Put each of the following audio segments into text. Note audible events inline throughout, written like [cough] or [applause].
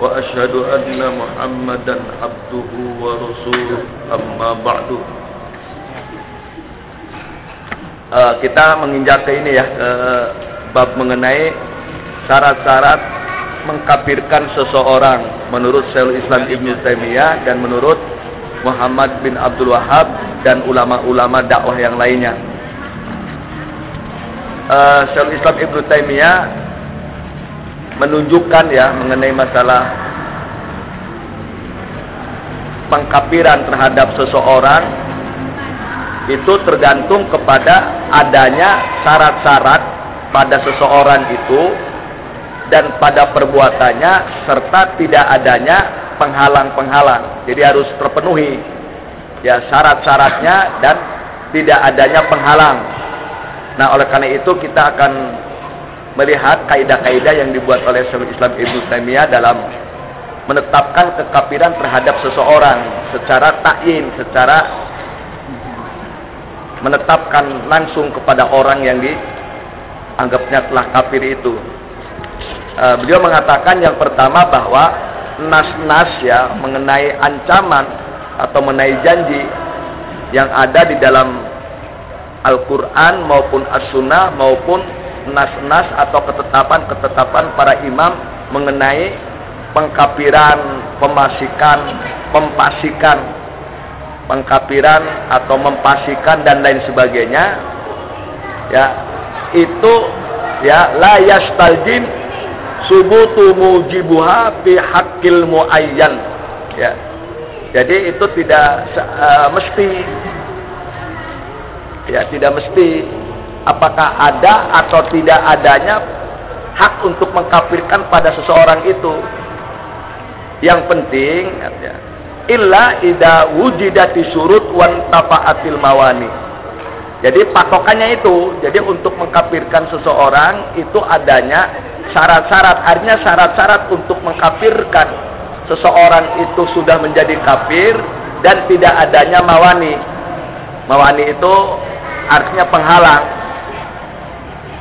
وأشهد أن محمدا عبده ورسوله أما بعد uh, kita menginjak ke ini ya ke bab mengenai syarat-syarat mengkafirkan seseorang menurut Syaikhul Islam Ibn Taimiyah dan menurut Muhammad bin Abdul Wahab dan ulama-ulama dakwah yang lainnya uh, Syaikhul Islam Ibnu Taimiyah menunjukkan ya mengenai masalah pengkapiran terhadap seseorang itu tergantung kepada adanya syarat-syarat pada seseorang itu dan pada perbuatannya serta tidak adanya penghalang-penghalang. Jadi harus terpenuhi ya syarat-syaratnya dan tidak adanya penghalang. Nah, oleh karena itu kita akan melihat kaidah-kaidah yang dibuat oleh Syaikhul Islam Ibnu Taimiyah dalam menetapkan kekafiran terhadap seseorang secara takyin, secara menetapkan langsung kepada orang yang dianggapnya telah kafir itu. Uh, beliau mengatakan yang pertama bahwa nas-nas ya mengenai ancaman atau mengenai janji yang ada di dalam Al-Quran maupun As-Sunnah maupun nas-nas atau ketetapan-ketetapan para imam mengenai pengkapiran, pemasikan, mempasikan, pengkapiran atau mempasikan dan lain sebagainya. Ya, itu ya la yastalzim subutu mujibuha fi haqqil muayyan. Ya. Jadi itu tidak uh, mesti ya tidak mesti apakah ada atau tidak adanya hak untuk mengkafirkan pada seseorang itu? Yang penting ya, illa ida wujidati surut wan tafaatil mawani. Jadi patokannya itu jadi untuk mengkafirkan seseorang itu adanya syarat-syarat. Artinya syarat-syarat untuk mengkafirkan seseorang itu sudah menjadi kafir dan tidak adanya mawani. Mawani itu artinya penghalang.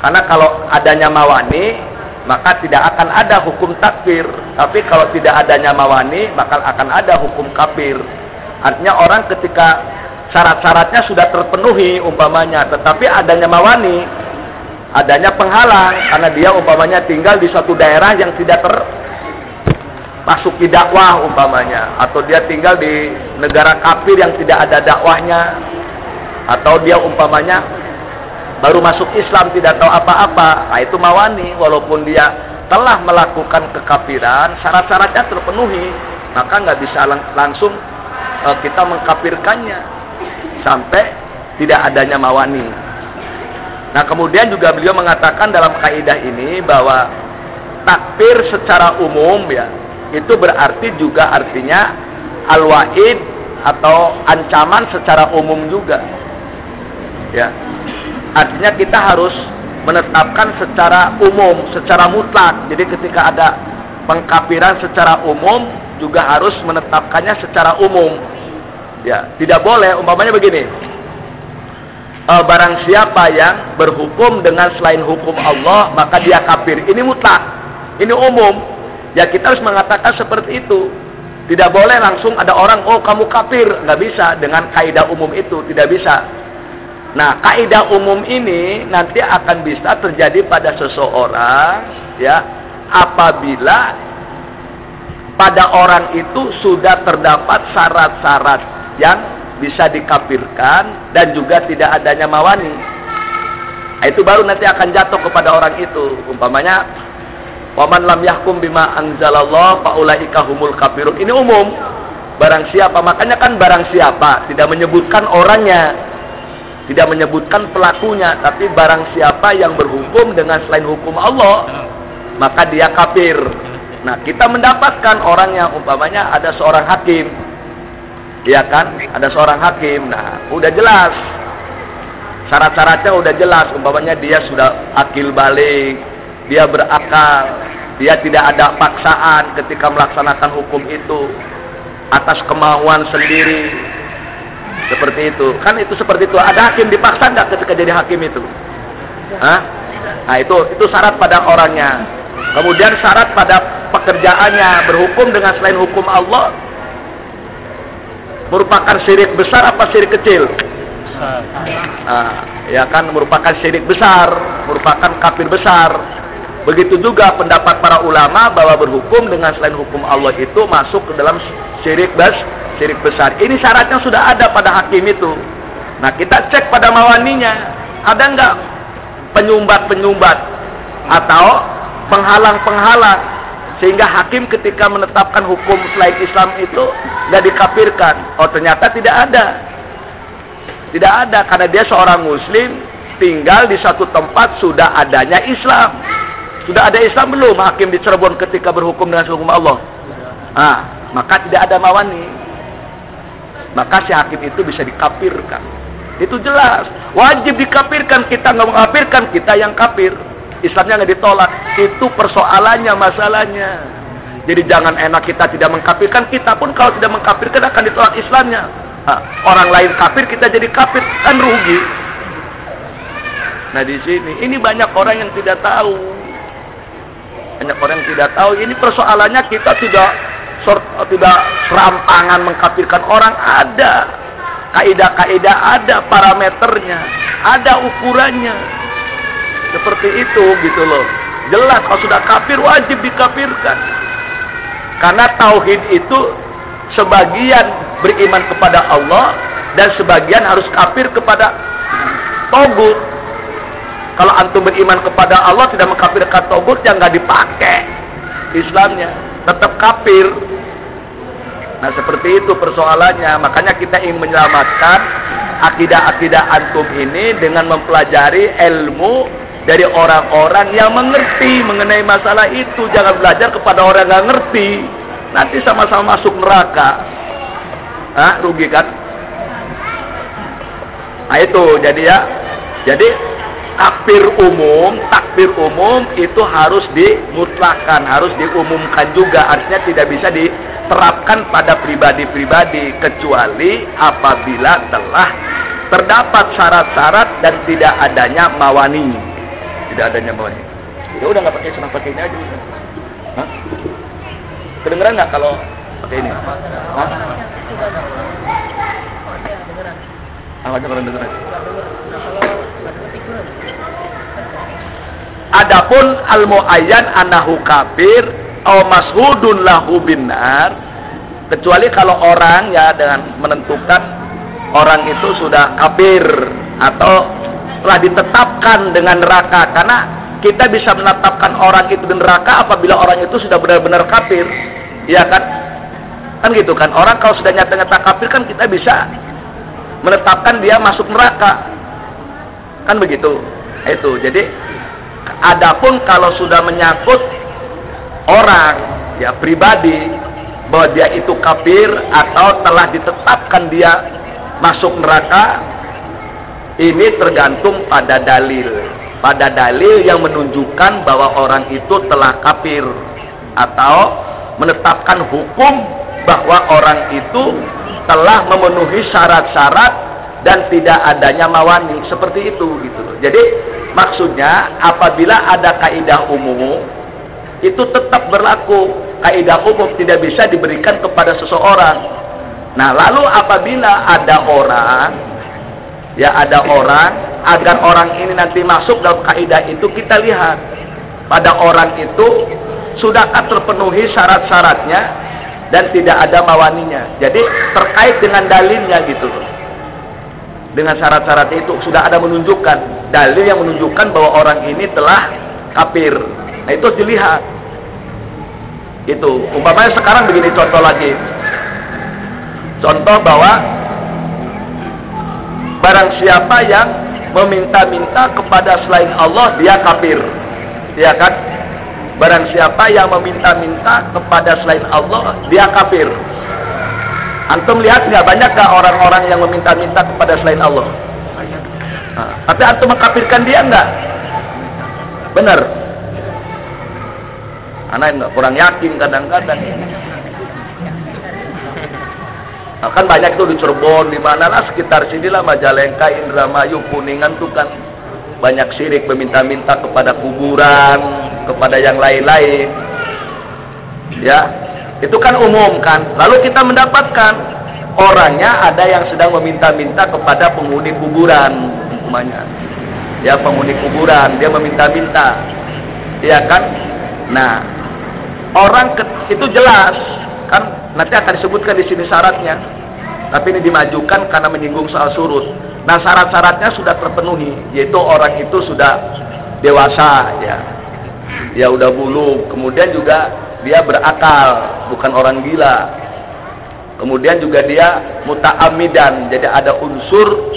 Karena kalau adanya mawani, maka tidak akan ada hukum takfir. Tapi kalau tidak adanya mawani, maka akan ada hukum kafir. Artinya orang ketika syarat-syaratnya sudah terpenuhi umpamanya, tetapi adanya mawani, adanya penghalang karena dia umpamanya tinggal di suatu daerah yang tidak ter masuk di dakwah umpamanya atau dia tinggal di negara kafir yang tidak ada dakwahnya atau dia umpamanya baru masuk Islam tidak tahu apa-apa. Nah itu mawani walaupun dia telah melakukan kekafiran syarat-syaratnya terpenuhi maka nggak bisa lang langsung uh, kita mengkafirkannya. Sampai tidak adanya mawani. Nah kemudian juga beliau mengatakan dalam kaidah ini bahwa takfir secara umum ya itu berarti juga artinya al-wa'id atau ancaman secara umum juga. Ya artinya kita harus menetapkan secara umum secara mutlak. Jadi ketika ada pengkafiran secara umum juga harus menetapkannya secara umum. Ya tidak boleh umpamanya begini. E, barang siapa yang berhukum dengan selain hukum Allah maka dia kafir. Ini mutlak. Ini umum. Ya kita harus mengatakan seperti itu. Tidak boleh langsung ada orang oh kamu kafir. Nggak bisa dengan kaidah umum itu. Tidak bisa Nah, kaidah umum ini nanti akan bisa terjadi pada seseorang ya apabila pada orang itu sudah terdapat syarat-syarat yang bisa dikafirkan dan juga tidak adanya mawani. Nah, itu baru nanti akan jatuh kepada orang itu. Umpamanya Waman lam yahkum bima anzalallah faulaika humul kafirun. Ini umum. Barang siapa, makanya kan barang siapa, tidak menyebutkan orangnya tidak menyebutkan pelakunya tapi barang siapa yang berhukum dengan selain hukum Allah maka dia kafir. Nah kita mendapatkan orang yang umpamanya ada seorang hakim. Ya kan? Ada seorang hakim. Nah udah jelas. Syarat-syaratnya udah jelas. Umpamanya dia sudah akil balik dia berakal dia tidak ada paksaan ketika melaksanakan hukum itu. Atas kemauan sendiri seperti itu. Kan itu seperti itu. Ada hakim dipaksa nggak ketika jadi hakim itu? Hah? nah itu itu syarat pada orangnya. Kemudian syarat pada pekerjaannya berhukum dengan selain hukum Allah merupakan syirik besar apa syirik kecil? Nah, ya kan merupakan syirik besar merupakan kafir besar begitu juga pendapat para ulama bahwa berhukum dengan selain hukum Allah itu masuk ke dalam syirik bes syirik besar ini syaratnya sudah ada pada hakim itu nah kita cek pada mawaninya ada nggak penyumbat-penyumbat atau penghalang-penghalang sehingga hakim ketika menetapkan hukum selain Islam itu nggak dikafirkan. Oh ternyata tidak ada. Tidak ada karena dia seorang muslim tinggal di satu tempat sudah adanya Islam. Sudah ada Islam belum hakim di Cirebon ketika berhukum dengan hukum Allah? Ah, maka tidak ada mawani. Maka si hakim itu bisa dikafirkan. Itu jelas. Wajib dikafirkan. Kita nggak mengkafirkan, kita yang kafir. Islamnya nggak ditolak. Itu persoalannya, masalahnya. Jadi jangan enak kita tidak mengkafirkan, kita pun kalau tidak mengkafirkan akan ditolak Islamnya. Nah, orang lain kafir, kita jadi kafir, kan rugi. Nah di sini, ini banyak orang yang tidak tahu. Banyak orang yang tidak tahu. Ini persoalannya kita tidak tidak serampangan mengkafirkan orang ada. Kaidah-kaidah ada parameternya, ada ukurannya. Seperti itu gitu loh. Jelas kalau sudah kafir wajib dikafirkan. Karena tauhid itu sebagian beriman kepada Allah dan sebagian harus kafir kepada togut. Kalau antum beriman kepada Allah tidak mengkafirkan togut yang nggak dipakai Islamnya, tetap kafir. Nah seperti itu persoalannya. Makanya kita ingin menyelamatkan akidah-akidah antum ini dengan mempelajari ilmu dari orang-orang yang mengerti mengenai masalah itu. Jangan belajar kepada orang yang ngerti. Nanti sama-sama masuk neraka. Hah, rugi kan? Nah itu jadi ya. Jadi takbir umum, takbir umum itu harus dimutlakan, harus diumumkan juga. Artinya tidak bisa diterapkan pada pribadi-pribadi kecuali apabila telah terdapat syarat-syarat dan tidak adanya mawani tidak adanya bawahnya ya udah nggak pakai senang pakai ini aja Hah? kedengeran nggak kalau pakai ini Hah? Ah, orang dengeran. Adapun al muayyan anahu kafir atau mashudun lahu binar kecuali kalau orang ya dengan menentukan orang itu sudah kafir atau telah ditetapkan dengan neraka. Karena kita bisa menetapkan orang itu di neraka apabila orang itu sudah benar-benar kafir. Ya kan? Kan gitu kan? Orang kalau sudah nyata-nyata kafir kan kita bisa menetapkan dia masuk neraka kan begitu itu jadi adapun kalau sudah menyangkut orang ya pribadi bahwa dia itu kafir atau telah ditetapkan dia masuk neraka ini tergantung pada dalil. Pada dalil yang menunjukkan bahwa orang itu telah kafir atau menetapkan hukum bahwa orang itu telah memenuhi syarat-syarat dan tidak adanya mawani seperti itu gitu. Jadi maksudnya apabila ada kaidah umum itu tetap berlaku. Kaidah umum tidak bisa diberikan kepada seseorang. Nah, lalu apabila ada orang ya ada orang agar orang ini nanti masuk dalam kaidah itu kita lihat. Pada orang itu sudahkah terpenuhi syarat-syaratnya dan tidak ada mawaninya? Jadi terkait dengan dalilnya gitu dengan syarat-syarat itu sudah ada menunjukkan dalil yang menunjukkan bahwa orang ini telah kafir. Nah itu dilihat. Itu umpamanya sekarang begini contoh lagi. Contoh bahwa barang siapa yang meminta-minta kepada selain Allah dia kafir. Ya kan? Barang siapa yang meminta-minta kepada selain Allah dia kafir Antum lihat nggak banyak nggak orang-orang yang meminta-minta kepada selain Allah? Nah, tapi antum mengkafirkan dia nggak? Benar. Anak nggak kurang yakin kadang-kadang. Nah, kan banyak tuh di Cirebon, di mana lah sekitar sinilah Majalengka, Indramayu, Kuningan tuh kan banyak syirik meminta-minta kepada kuburan, kepada yang lain-lain. Ya, itu kan umum kan. Lalu kita mendapatkan orangnya ada yang sedang meminta-minta kepada penghuni kuburan, umpamanya. Ya, penghuni kuburan dia meminta-minta. Ya kan? Nah, orang itu jelas kan Nanti akan disebutkan di sini syaratnya. Tapi ini dimajukan karena menyinggung soal surut. Nah syarat-syaratnya sudah terpenuhi, yaitu orang itu sudah dewasa, ya, ya udah bulu. Kemudian juga dia berakal, bukan orang gila. Kemudian juga dia muta'amidan, jadi ada unsur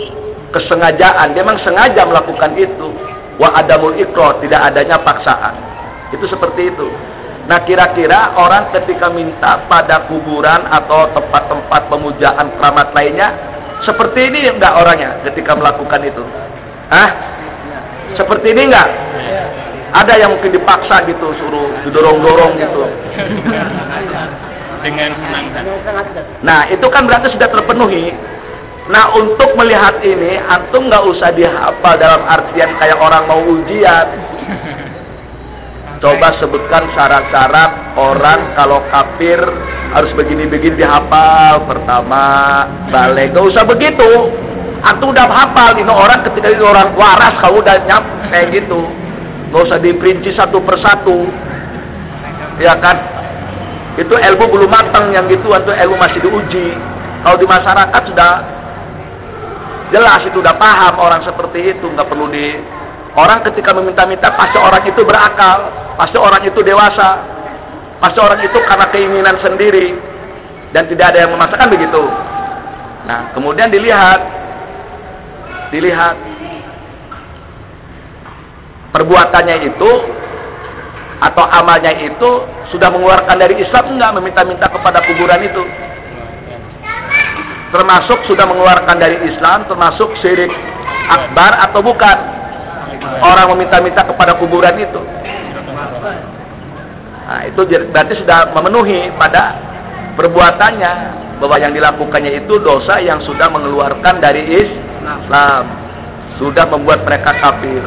kesengajaan. Dia memang sengaja melakukan itu. Wa adamul ikro, tidak adanya paksaan. Itu seperti itu. Nah kira-kira orang ketika minta pada kuburan atau tempat-tempat pemujaan keramat lainnya seperti ini enggak orangnya ketika melakukan itu? Hah? Seperti ini enggak? Ada yang mungkin dipaksa gitu suruh didorong-dorong gitu. Dengan Nah itu kan berarti sudah terpenuhi. Nah untuk melihat ini antum nggak usah dihafal dalam artian kayak orang mau ujian. Coba sebutkan syarat-syarat orang kalau kafir harus begini-begini dihafal. Pertama, balik. Gak usah begitu. Antum udah hafal. Ini orang ketika ini orang waras, kau udah nyap kayak gitu. Gak usah diperinci satu persatu. Ya kan? Itu ilmu belum matang yang gitu, atau ilmu masih diuji. Kalau di masyarakat sudah jelas itu udah paham orang seperti itu, nggak perlu di Orang ketika meminta-minta pasti orang itu berakal, pasti orang itu dewasa, pasti orang itu karena keinginan sendiri dan tidak ada yang memaksakan begitu. Nah, kemudian dilihat, dilihat perbuatannya itu atau amalnya itu sudah mengeluarkan dari Islam enggak meminta-minta kepada kuburan itu termasuk sudah mengeluarkan dari Islam termasuk syirik akbar atau bukan orang meminta-minta kepada kuburan itu. Nah, itu berarti sudah memenuhi pada perbuatannya bahwa yang dilakukannya itu dosa yang sudah mengeluarkan dari Islam, sudah membuat mereka kafir.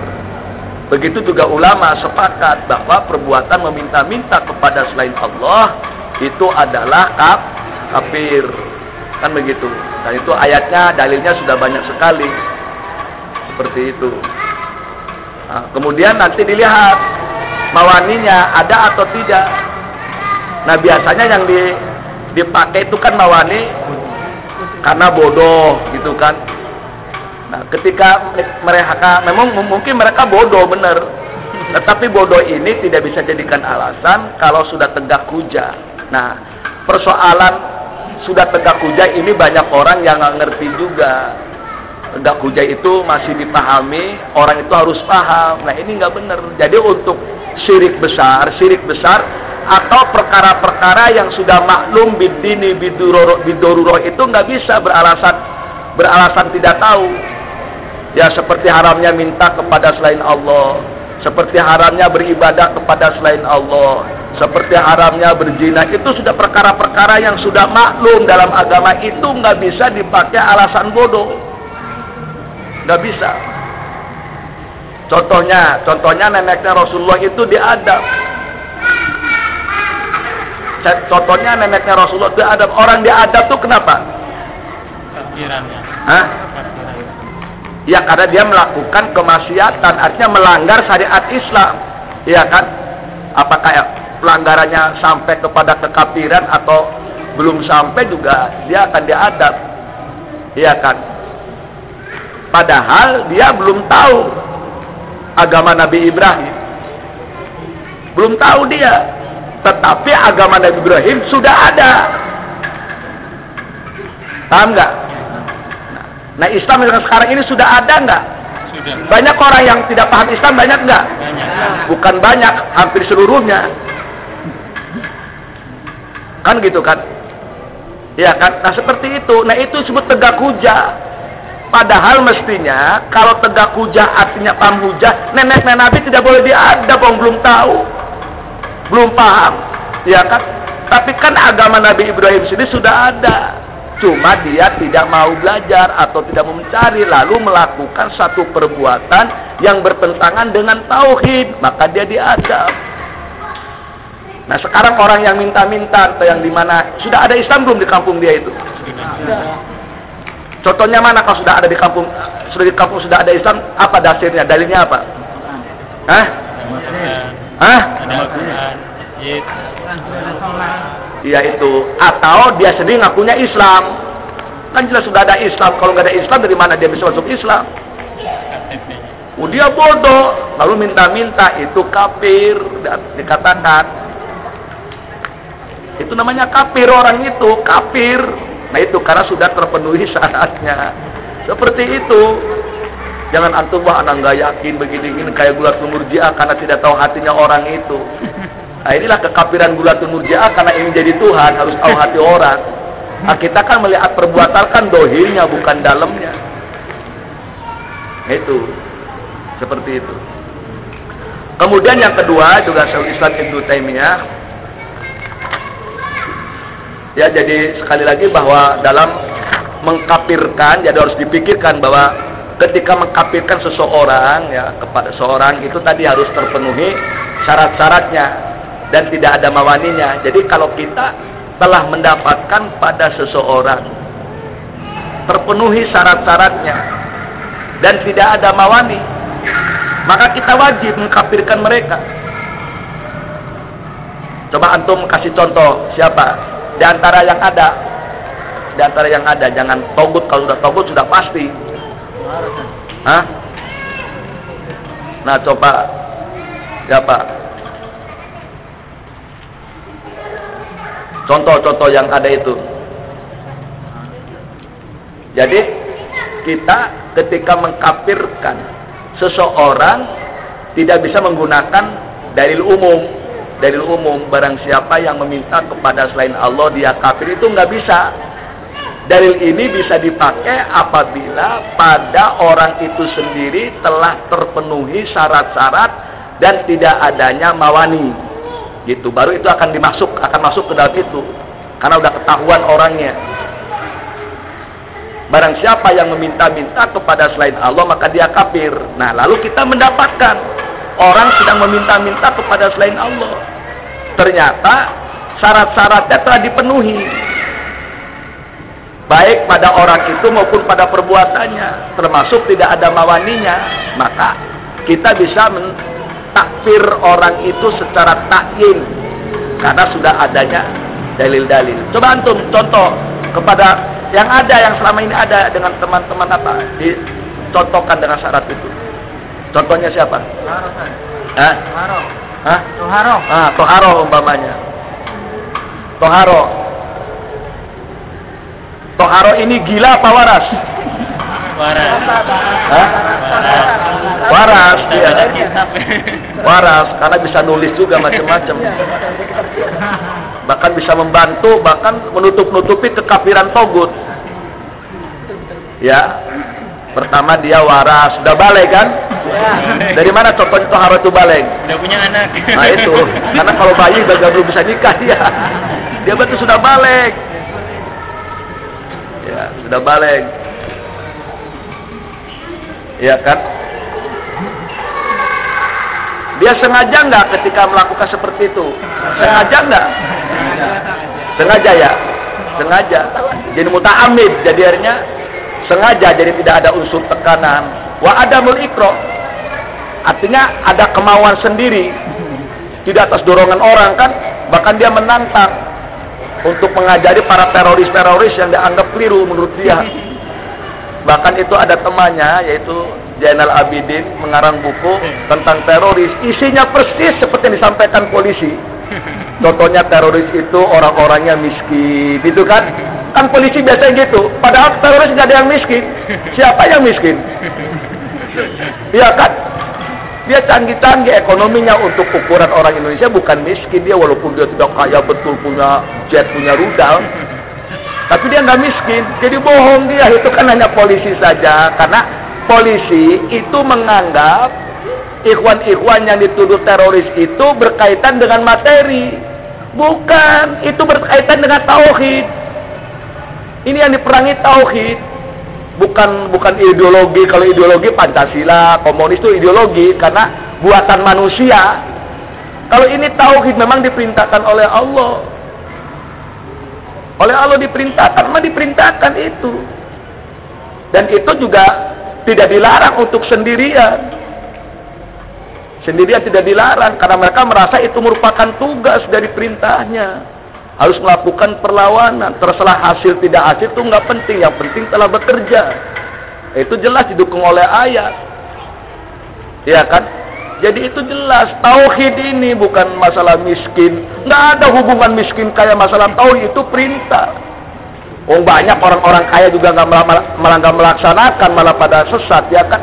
Begitu juga ulama sepakat bahwa perbuatan meminta-minta kepada selain Allah itu adalah kaf, kafir. Kan begitu. Dan itu ayatnya, dalilnya sudah banyak sekali. Seperti itu. Nah, kemudian nanti dilihat mawaninya ada atau tidak. Nah biasanya yang di, dipakai itu kan mawani karena bodoh gitu kan. Nah ketika mereka memang mungkin mereka bodoh benar. Tetapi bodoh ini tidak bisa jadikan alasan kalau sudah tegak hujah. Nah persoalan sudah tegak hujah ini banyak orang yang nggak ngerti juga tegak hujah itu masih dipahami, orang itu harus paham. Nah ini nggak benar. Jadi untuk syirik besar, syirik besar atau perkara-perkara yang sudah maklum bidini biduroro bidoruro itu nggak bisa beralasan beralasan tidak tahu. Ya seperti haramnya minta kepada selain Allah, seperti haramnya beribadah kepada selain Allah, seperti haramnya berzina. Itu sudah perkara-perkara yang sudah maklum dalam agama. Itu nggak bisa dipakai alasan bodoh. Nggak bisa. Contohnya contohnya neneknya Rasulullah itu diadab. Contohnya neneknya Rasulullah itu diadab. Orang diadab tuh kenapa? Hah? Ya karena dia melakukan kemaksiatan, artinya melanggar syariat Islam. Iya kan? Apakah ya, pelanggarannya sampai kepada kekafiran atau belum sampai juga dia akan diadab. Iya kan? Padahal dia belum tahu agama Nabi Ibrahim. Belum tahu dia. Tetapi agama Nabi Ibrahim sudah ada. Paham nggak? Nah Islam yang sekarang ini sudah ada nggak? Sudah. Banyak orang yang tidak paham Islam banyak nggak? Banyak. Bukan banyak, hampir seluruhnya. Kan gitu kan? Ya kan? Nah seperti itu. Nah itu disebut tegak hujah. Padahal mestinya kalau tegak hujah artinya paham hujah, nenek nenek Nabi tidak boleh diadab, orang belum tahu, belum paham, ya kan? Tapi kan agama Nabi Ibrahim sini sudah ada, cuma dia tidak mau belajar atau tidak mau mencari, lalu melakukan satu perbuatan yang bertentangan dengan tauhid, maka dia diadab. Nah sekarang orang yang minta-minta atau yang di mana sudah ada Islam belum di kampung dia itu? Contohnya mana kalau sudah ada di kampung sudah di kampung sudah ada Islam apa dasarnya? Dalilnya apa? Hah? Hah? Iya itu. Atau dia sendiri ngakunya Islam. Kan jelas sudah ada Islam. Kalau nggak ada Islam dari mana dia bisa masuk Islam? Oh, dia bodoh. Lalu minta-minta itu kafir dan dikatakan itu namanya kafir orang itu, kafir. Nah itu karena sudah terpenuhi syaratnya. Seperti itu. Jangan antum wah anak nggak yakin begini ini kayak gula murjiah karena tidak tahu hatinya orang itu. Nah inilah kekafiran gula murjiah karena ingin jadi Tuhan harus tahu hati orang. Nah, kita kan melihat perbuatan kan dohirnya bukan dalamnya. Itu seperti itu. Kemudian yang kedua juga Syaikhul Islam Ibnu Taimiyah Ya, jadi sekali lagi bahwa dalam mengkapirkan, jadi harus dipikirkan bahwa ketika mengkapirkan seseorang ya kepada seorang itu tadi harus terpenuhi syarat-syaratnya dan tidak ada mawaninya. Jadi kalau kita telah mendapatkan pada seseorang terpenuhi syarat-syaratnya dan tidak ada mawani, maka kita wajib mengkapirkan mereka. Coba antum kasih contoh siapa di antara yang ada di antara yang ada jangan togut kalau sudah togut sudah pasti Hah? nah coba siapa contoh-contoh yang ada itu. Jadi kita ketika mengkafirkan seseorang tidak bisa menggunakan dalil umum. Dalil umum barang siapa yang meminta kepada selain Allah dia kafir itu nggak bisa. Dalil ini bisa dipakai apabila pada orang itu sendiri telah terpenuhi syarat-syarat dan tidak adanya mawani gitu baru itu akan dimasuk akan masuk ke dalam itu karena udah ketahuan orangnya barang siapa yang meminta-minta kepada selain Allah maka dia kafir nah lalu kita mendapatkan orang sedang meminta-minta kepada selain Allah. Ternyata syarat-syaratnya telah dipenuhi. Baik pada orang itu maupun pada perbuatannya. Termasuk tidak ada mawaninya. Maka kita bisa mentakfir orang itu secara takyin. Karena sudah adanya dalil-dalil. Coba antum contoh kepada yang ada yang selama ini ada dengan teman-teman apa dicontohkan dengan syarat itu. Contohnya siapa? Toharo. Hah? Toharo. Hah? Toharo. Ah, Toharo umpamanya. Toharo. Toharo ini gila apa waras? Waras. Hah? Waras. Waras, dia. [laughs] Waras, karena bisa nulis juga macam-macam. Bahkan bisa membantu, bahkan menutup-nutupi kekafiran togut. Ya, Pertama dia waras, sudah balik kan? Ya. Dari mana contoh itu balik? Sudah punya anak. Nah itu, karena kalau bayi gagal belum bisa nikah dia. Dia betul sudah balik. Ya, sudah balik. Ya kan? Dia sengaja nggak ketika melakukan seperti itu? Sengaja nggak? Sengaja ya? Sengaja. Jadi muta'amid jadi akhirnya sengaja jadi tidak ada unsur tekanan wa adamul ikro artinya ada kemauan sendiri tidak atas dorongan orang kan bahkan dia menantang untuk mengajari para teroris-teroris yang dianggap keliru menurut dia bahkan itu ada temannya yaitu Jainal Abidin mengarang buku tentang teroris isinya persis seperti yang disampaikan polisi contohnya teroris itu orang-orangnya miskin itu kan Kan polisi biasanya gitu. Padahal teroris nggak ada yang miskin. Siapa yang miskin? Iya kan? Dia canggih-canggih ekonominya untuk ukuran orang Indonesia bukan miskin dia walaupun dia tidak kaya betul punya jet punya rudal. Tapi dia nggak miskin, jadi bohong dia. Itu kan hanya polisi saja, karena polisi itu menganggap ikhwan-ikhwan yang dituduh teroris itu berkaitan dengan materi. Bukan, itu berkaitan dengan tauhid. Ini yang diperangi tauhid. Bukan bukan ideologi. Kalau ideologi Pancasila, komunis itu ideologi karena buatan manusia. Kalau ini tauhid memang diperintahkan oleh Allah. Oleh Allah diperintahkan, memang diperintahkan itu. Dan itu juga tidak dilarang untuk sendirian. Sendirian tidak dilarang karena mereka merasa itu merupakan tugas dari perintahnya. Harus melakukan perlawanan. Terserah hasil tidak hasil itu nggak penting. Yang penting telah bekerja. Itu jelas didukung oleh ayat. Ya kan? Jadi itu jelas tauhid ini bukan masalah miskin. Nggak ada hubungan miskin kaya masalah tauhid itu perintah. Oh banyak orang-orang kaya juga nggak malah nggak melaksanakan malah pada sesat ya kan?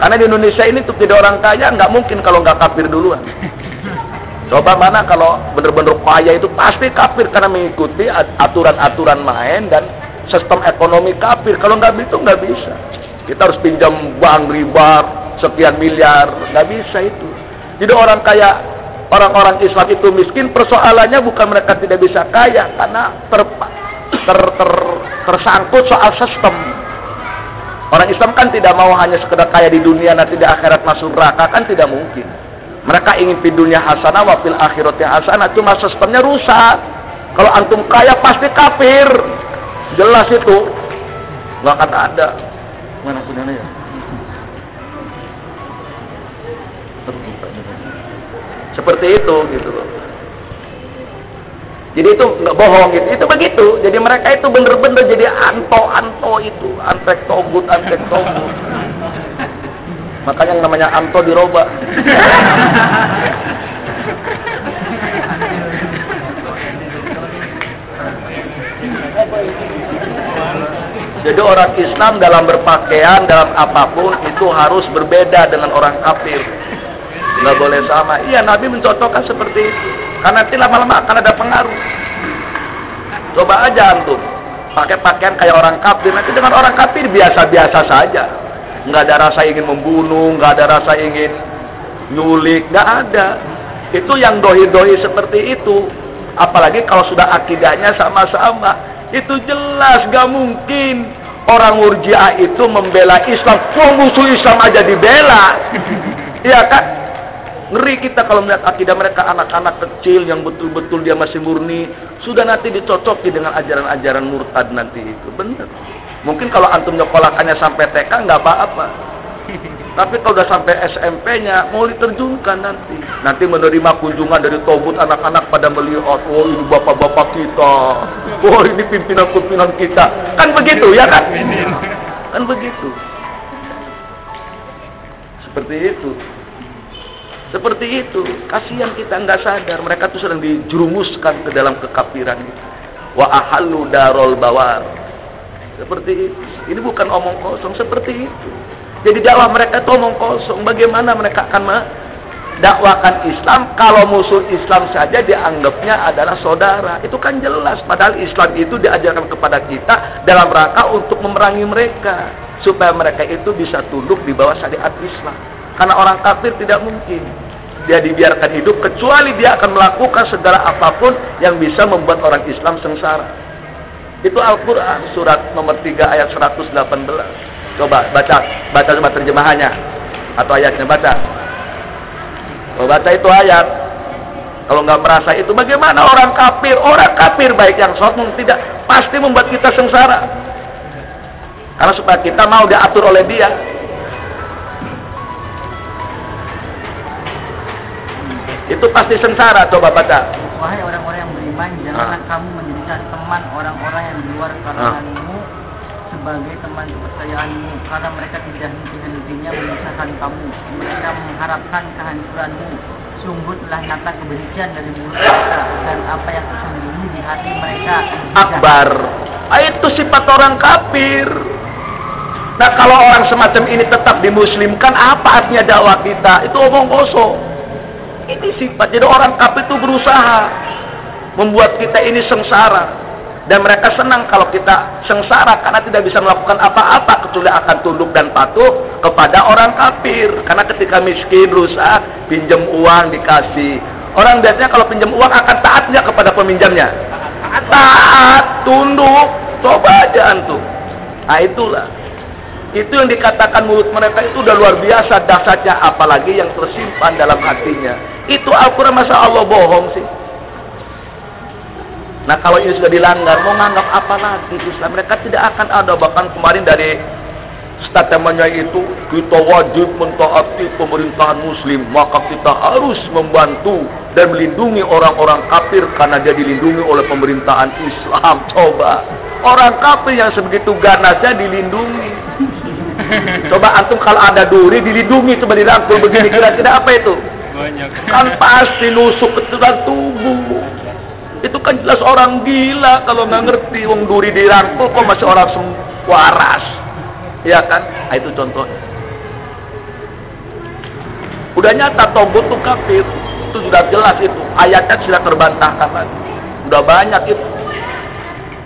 Karena di Indonesia ini tuh tidak orang kaya nggak mungkin kalau nggak kafir duluan. [laughs] Coba mana kalau bener-bener kaya itu pasti kafir karena mengikuti aturan-aturan main dan sistem ekonomi kafir. Kalau nggak itu nggak bisa. Kita harus pinjam bank riba, sekian miliar, nggak bisa itu. Jadi orang kaya, orang-orang Islam itu miskin, persoalannya bukan mereka tidak bisa kaya, karena ter, ter, ter, tersangkut soal sistem. Orang Islam kan tidak mau hanya sekedar kaya di dunia nanti di akhirat masuk neraka kan tidak mungkin. Mereka ingin di dunia hasanah wafil akhiratnya hasanah cuma sistemnya rusak. Kalau antum kaya pasti kafir. Jelas itu. Nggak akan ada. Mana punya ya? Seperti itu gitu loh. Jadi itu nggak bohong gitu. Itu begitu. Jadi mereka itu bener-bener jadi anto-anto itu, antek togut, antek togut. Makanya namanya anto diroba. Jadi orang Islam dalam berpakaian, dalam apa pun itu harus berbeda dengan orang kafir nggak boleh sama iya Nabi mencontohkan seperti itu karena nanti lama-lama akan ada pengaruh. Coba aja antum pakai pakaian kayak orang kafir. Nanti dengan orang kafir biasa-biasa saja. Nggak ada rasa ingin membunuh nggak ada rasa ingin nyulik nggak ada. Itu yang dohi-dohi seperti itu. Apalagi kalau sudah akidahnya sama-sama. Itu jelas gak mungkin orang murjiah itu membela Islam. Musuh Islam aja dibela? Iya kan Ngeri kita kalau melihat akidah mereka anak-anak kecil yang betul-betul dia masih murni. Sudah nanti dicocoki dengan ajaran-ajaran murtad nanti itu. Benar. Mungkin kalau antum nyokolakannya sampai TK nggak apa-apa. Tapi kalau udah sampai SMP-nya mau diterjunkan nanti. Nanti menerima kunjungan dari tobut anak-anak pada melihat, oh ini bapak-bapak kita, oh ini pimpinan-pimpinan kita. Kan begitu ya kan? Kan begitu. Seperti itu. Seperti itu. Kasihan kita nggak sadar. Mereka tuh sedang dijerumuskan ke dalam kekafiran. Wa ahallu darul bawar. Seperti itu. Ini bukan omong kosong. Seperti itu. Jadi dakwah mereka itu omong kosong. Bagaimana mereka akan dakwakan Islam kalau musuh Islam saja dianggapnya adalah saudara. Itu kan jelas. Padahal Islam itu diajarkan kepada kita dalam rangka untuk memerangi mereka. Supaya mereka itu bisa tunduk di bawah syariat Islam. Karena orang kafir tidak mungkin dia dibiarkan hidup kecuali dia akan melakukan segala apa pun yang bisa membuat orang Islam sengsara. Itu Al-Qur'an surat nomor 3 ayat 118. Coba baca, baca coba terjemahannya atau ayatnya baca. Coba baca itu ayat. Kalau nggak merasa itu bagaimana orang kafir? Orang kafir baik yang sombong tidak pasti membuat kita sengsara. Karena supaya kita mau diatur oleh dia, Itu pasti sengsara. Coba baca. Wahai orang-orang yang beriman, janganlah ah. kamu menjadikan teman orang-orang yang di luar kalanganmu ah. sebagai teman kepercayaanmu, karena mereka tidak henti-hentinya memisahkan kamu. Mereka mengharapkan kehancuranmu. Sungguh telah nyata kebencian dari mulut mereka dan apa yang tersembunyi di hati mereka. Akbar. Ah, itu sifat orang kafir. Nah kalau orang semacam ini tetap dimuslimkan, apa artinya dakwah kita? Itu omong kosong. Ini sifat. Jadi orang kafir itu berusaha membuat kita ini sengsara. Dan mereka senang kalau kita sengsara karena tidak bisa melakukan apa-apa kecuali akan tunduk dan patuh kepada orang kafir. Karena ketika miskin, rusak, pinjam uang dikasih. Orang biasanya kalau pinjam uang akan taat nggak kepada peminjamnya? Taat, tunduk. Coba aja antum. Nah itulah. Itu yang dikatakan mulut mereka itu udah luar biasa dasarnya apalagi yang tersimpan dalam hatinya. Itu Al-Quran masa Allah bohong sih. Nah kalau ini sudah dilanggar, mau nganggap apa lagi Islam? Mereka tidak akan ada. Bahkan kemarin dari statementnya itu, kita wajib mentaati pemerintahan muslim. Maka kita harus membantu dan melindungi orang-orang kafir karena dia dilindungi oleh pemerintahan Islam. Coba. Orang kafir yang sebegitu ganasnya dilindungi. [laughs] Coba antum kalau ada duri dilindungi coba dirangkul begini kira-kira apa itu? Banyak. Kan pasti nusuk ke tubuh. Itu kan jelas orang gila kalau nggak ngerti wong duri dirangkul kok masih orang waras. Ya kan? Nah, itu contohnya. Udah nyata togut tuh kafir. Itu sudah jelas itu. Ayatnya sudah terbantahkan. Udah banyak itu.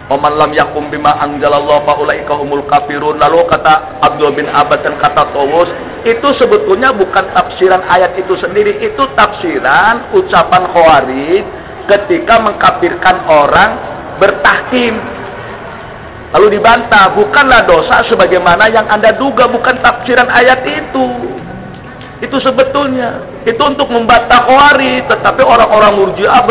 Oman lam yakum bima anjalallahu faulaika humul kafirun. Lalu kata Abdul bin Abbas dan kata Tawus, itu sebetulnya bukan tafsiran ayat itu sendiri, itu tafsiran ucapan Khawarij ketika mengkafirkan orang bertahkim. Lalu dibantah, bukanlah dosa sebagaimana yang Anda duga, bukan tafsiran ayat itu. Itu sebetulnya. Itu untuk membantah khawarij. Tetapi orang-orang murjiah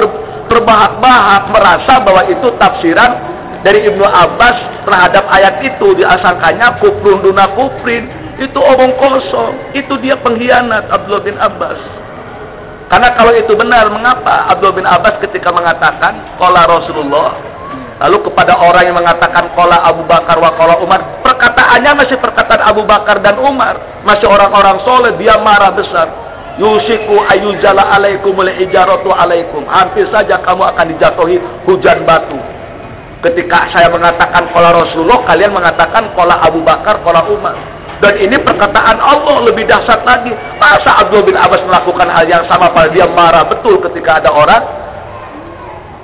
terbahak-bahak merasa bahwa itu tafsiran dari Ibnu Abbas terhadap ayat itu. Diasangkannya kufrun duna kufrin. Itu omong kosong. Itu dia pengkhianat Abdullah bin Abbas. Karena kalau itu benar, mengapa Abdul bin Abbas ketika mengatakan kola Rasulullah, lalu kepada orang yang mengatakan kola Abu Bakar wa kola Umar, perkataannya masih perkataan Abu Bakar dan Umar, masih orang-orang soleh, dia marah besar. Yusiku ayujala alaikumul ijaratu alaikum. Hampir saja kamu akan dijatuhi hujan batu. Ketika saya mengatakan kola Rasulullah, kalian mengatakan kola Abu Bakar, kola Umar. Dan ini perkataan Allah lebih dahsyat lagi. Masa Abdul bin Abbas melakukan hal yang sama pada dia marah betul ketika ada orang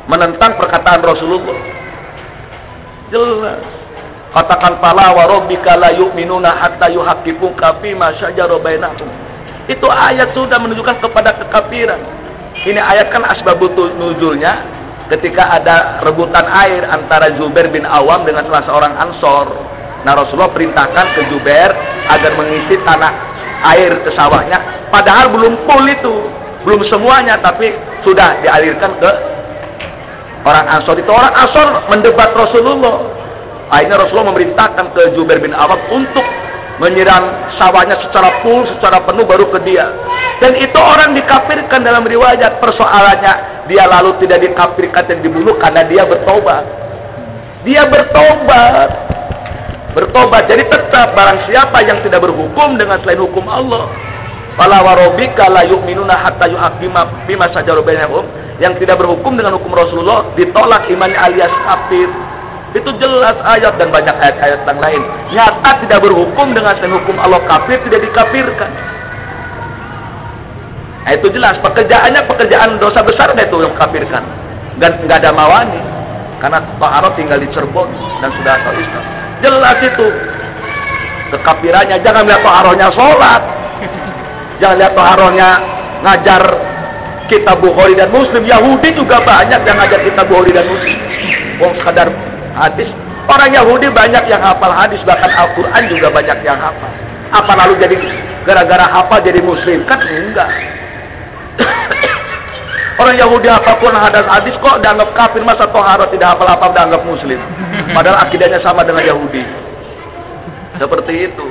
menentang perkataan Rasulullah. Jelas. Katakan pala wa rabbika la yu'minuna hatta yuhaqqifuka fi ma syajara bainahum. Itu ayat sudah menunjukkan kepada kekafiran. Ini ayat kan asbabut nuzulnya ketika ada rebutan air antara Zubair bin Awam dengan salah seorang Ansor Nah Rasulullah perintahkan ke Jubair agar mengisi tanah air ke sawahnya. Padahal belum full itu, belum semuanya, tapi sudah dialirkan ke orang Ansor. Itu orang Ansor mendebat Rasulullah. Akhirnya Rasulullah memerintahkan ke Jubair bin Awam untuk menyiram sawahnya secara full, secara penuh baru ke dia. Dan itu orang dikafirkan dalam riwayat. Persoalannya dia lalu tidak dikafirkan dan dibunuh karena dia bertobat. Dia bertobat bertobat. Jadi tetap barang siapa yang tidak berhukum dengan selain hukum Allah, fala warobika la yu'minuna hatta yu'aqima bima sajaru bainahum yang tidak berhukum dengan hukum Rasulullah ditolak imannya alias kafir. Itu jelas ayat dan banyak ayat-ayat yang lain. Nyata tidak berhukum dengan hukum Allah kafir tidak dikafirkan. Nah, itu jelas pekerjaannya pekerjaan dosa besar itu yang kafirkan. Dan nggak ada mawani karena Pak tinggal di Cirebon dan sudah tahu Islam. Jelas itu. Kekafirannya. Jangan lihat toharohnya sholat. Jangan lihat toharohnya ngajar kitab Bukhari dan Muslim. Yahudi juga banyak yang ngajar kitab Bukhari dan Muslim. Wong sekadar hadis. Orang Yahudi banyak yang hafal hadis. Bahkan Al-Quran juga banyak yang hafal. Apa lalu jadi gara-gara hafal jadi Muslim? Kan enggak. [coughs] Orang Yahudi apa pun hadas hadis kok dianggap kafir masa tohara tidak hafal apa dianggap muslim. Padahal akidahnya sama dengan Yahudi. Seperti itu.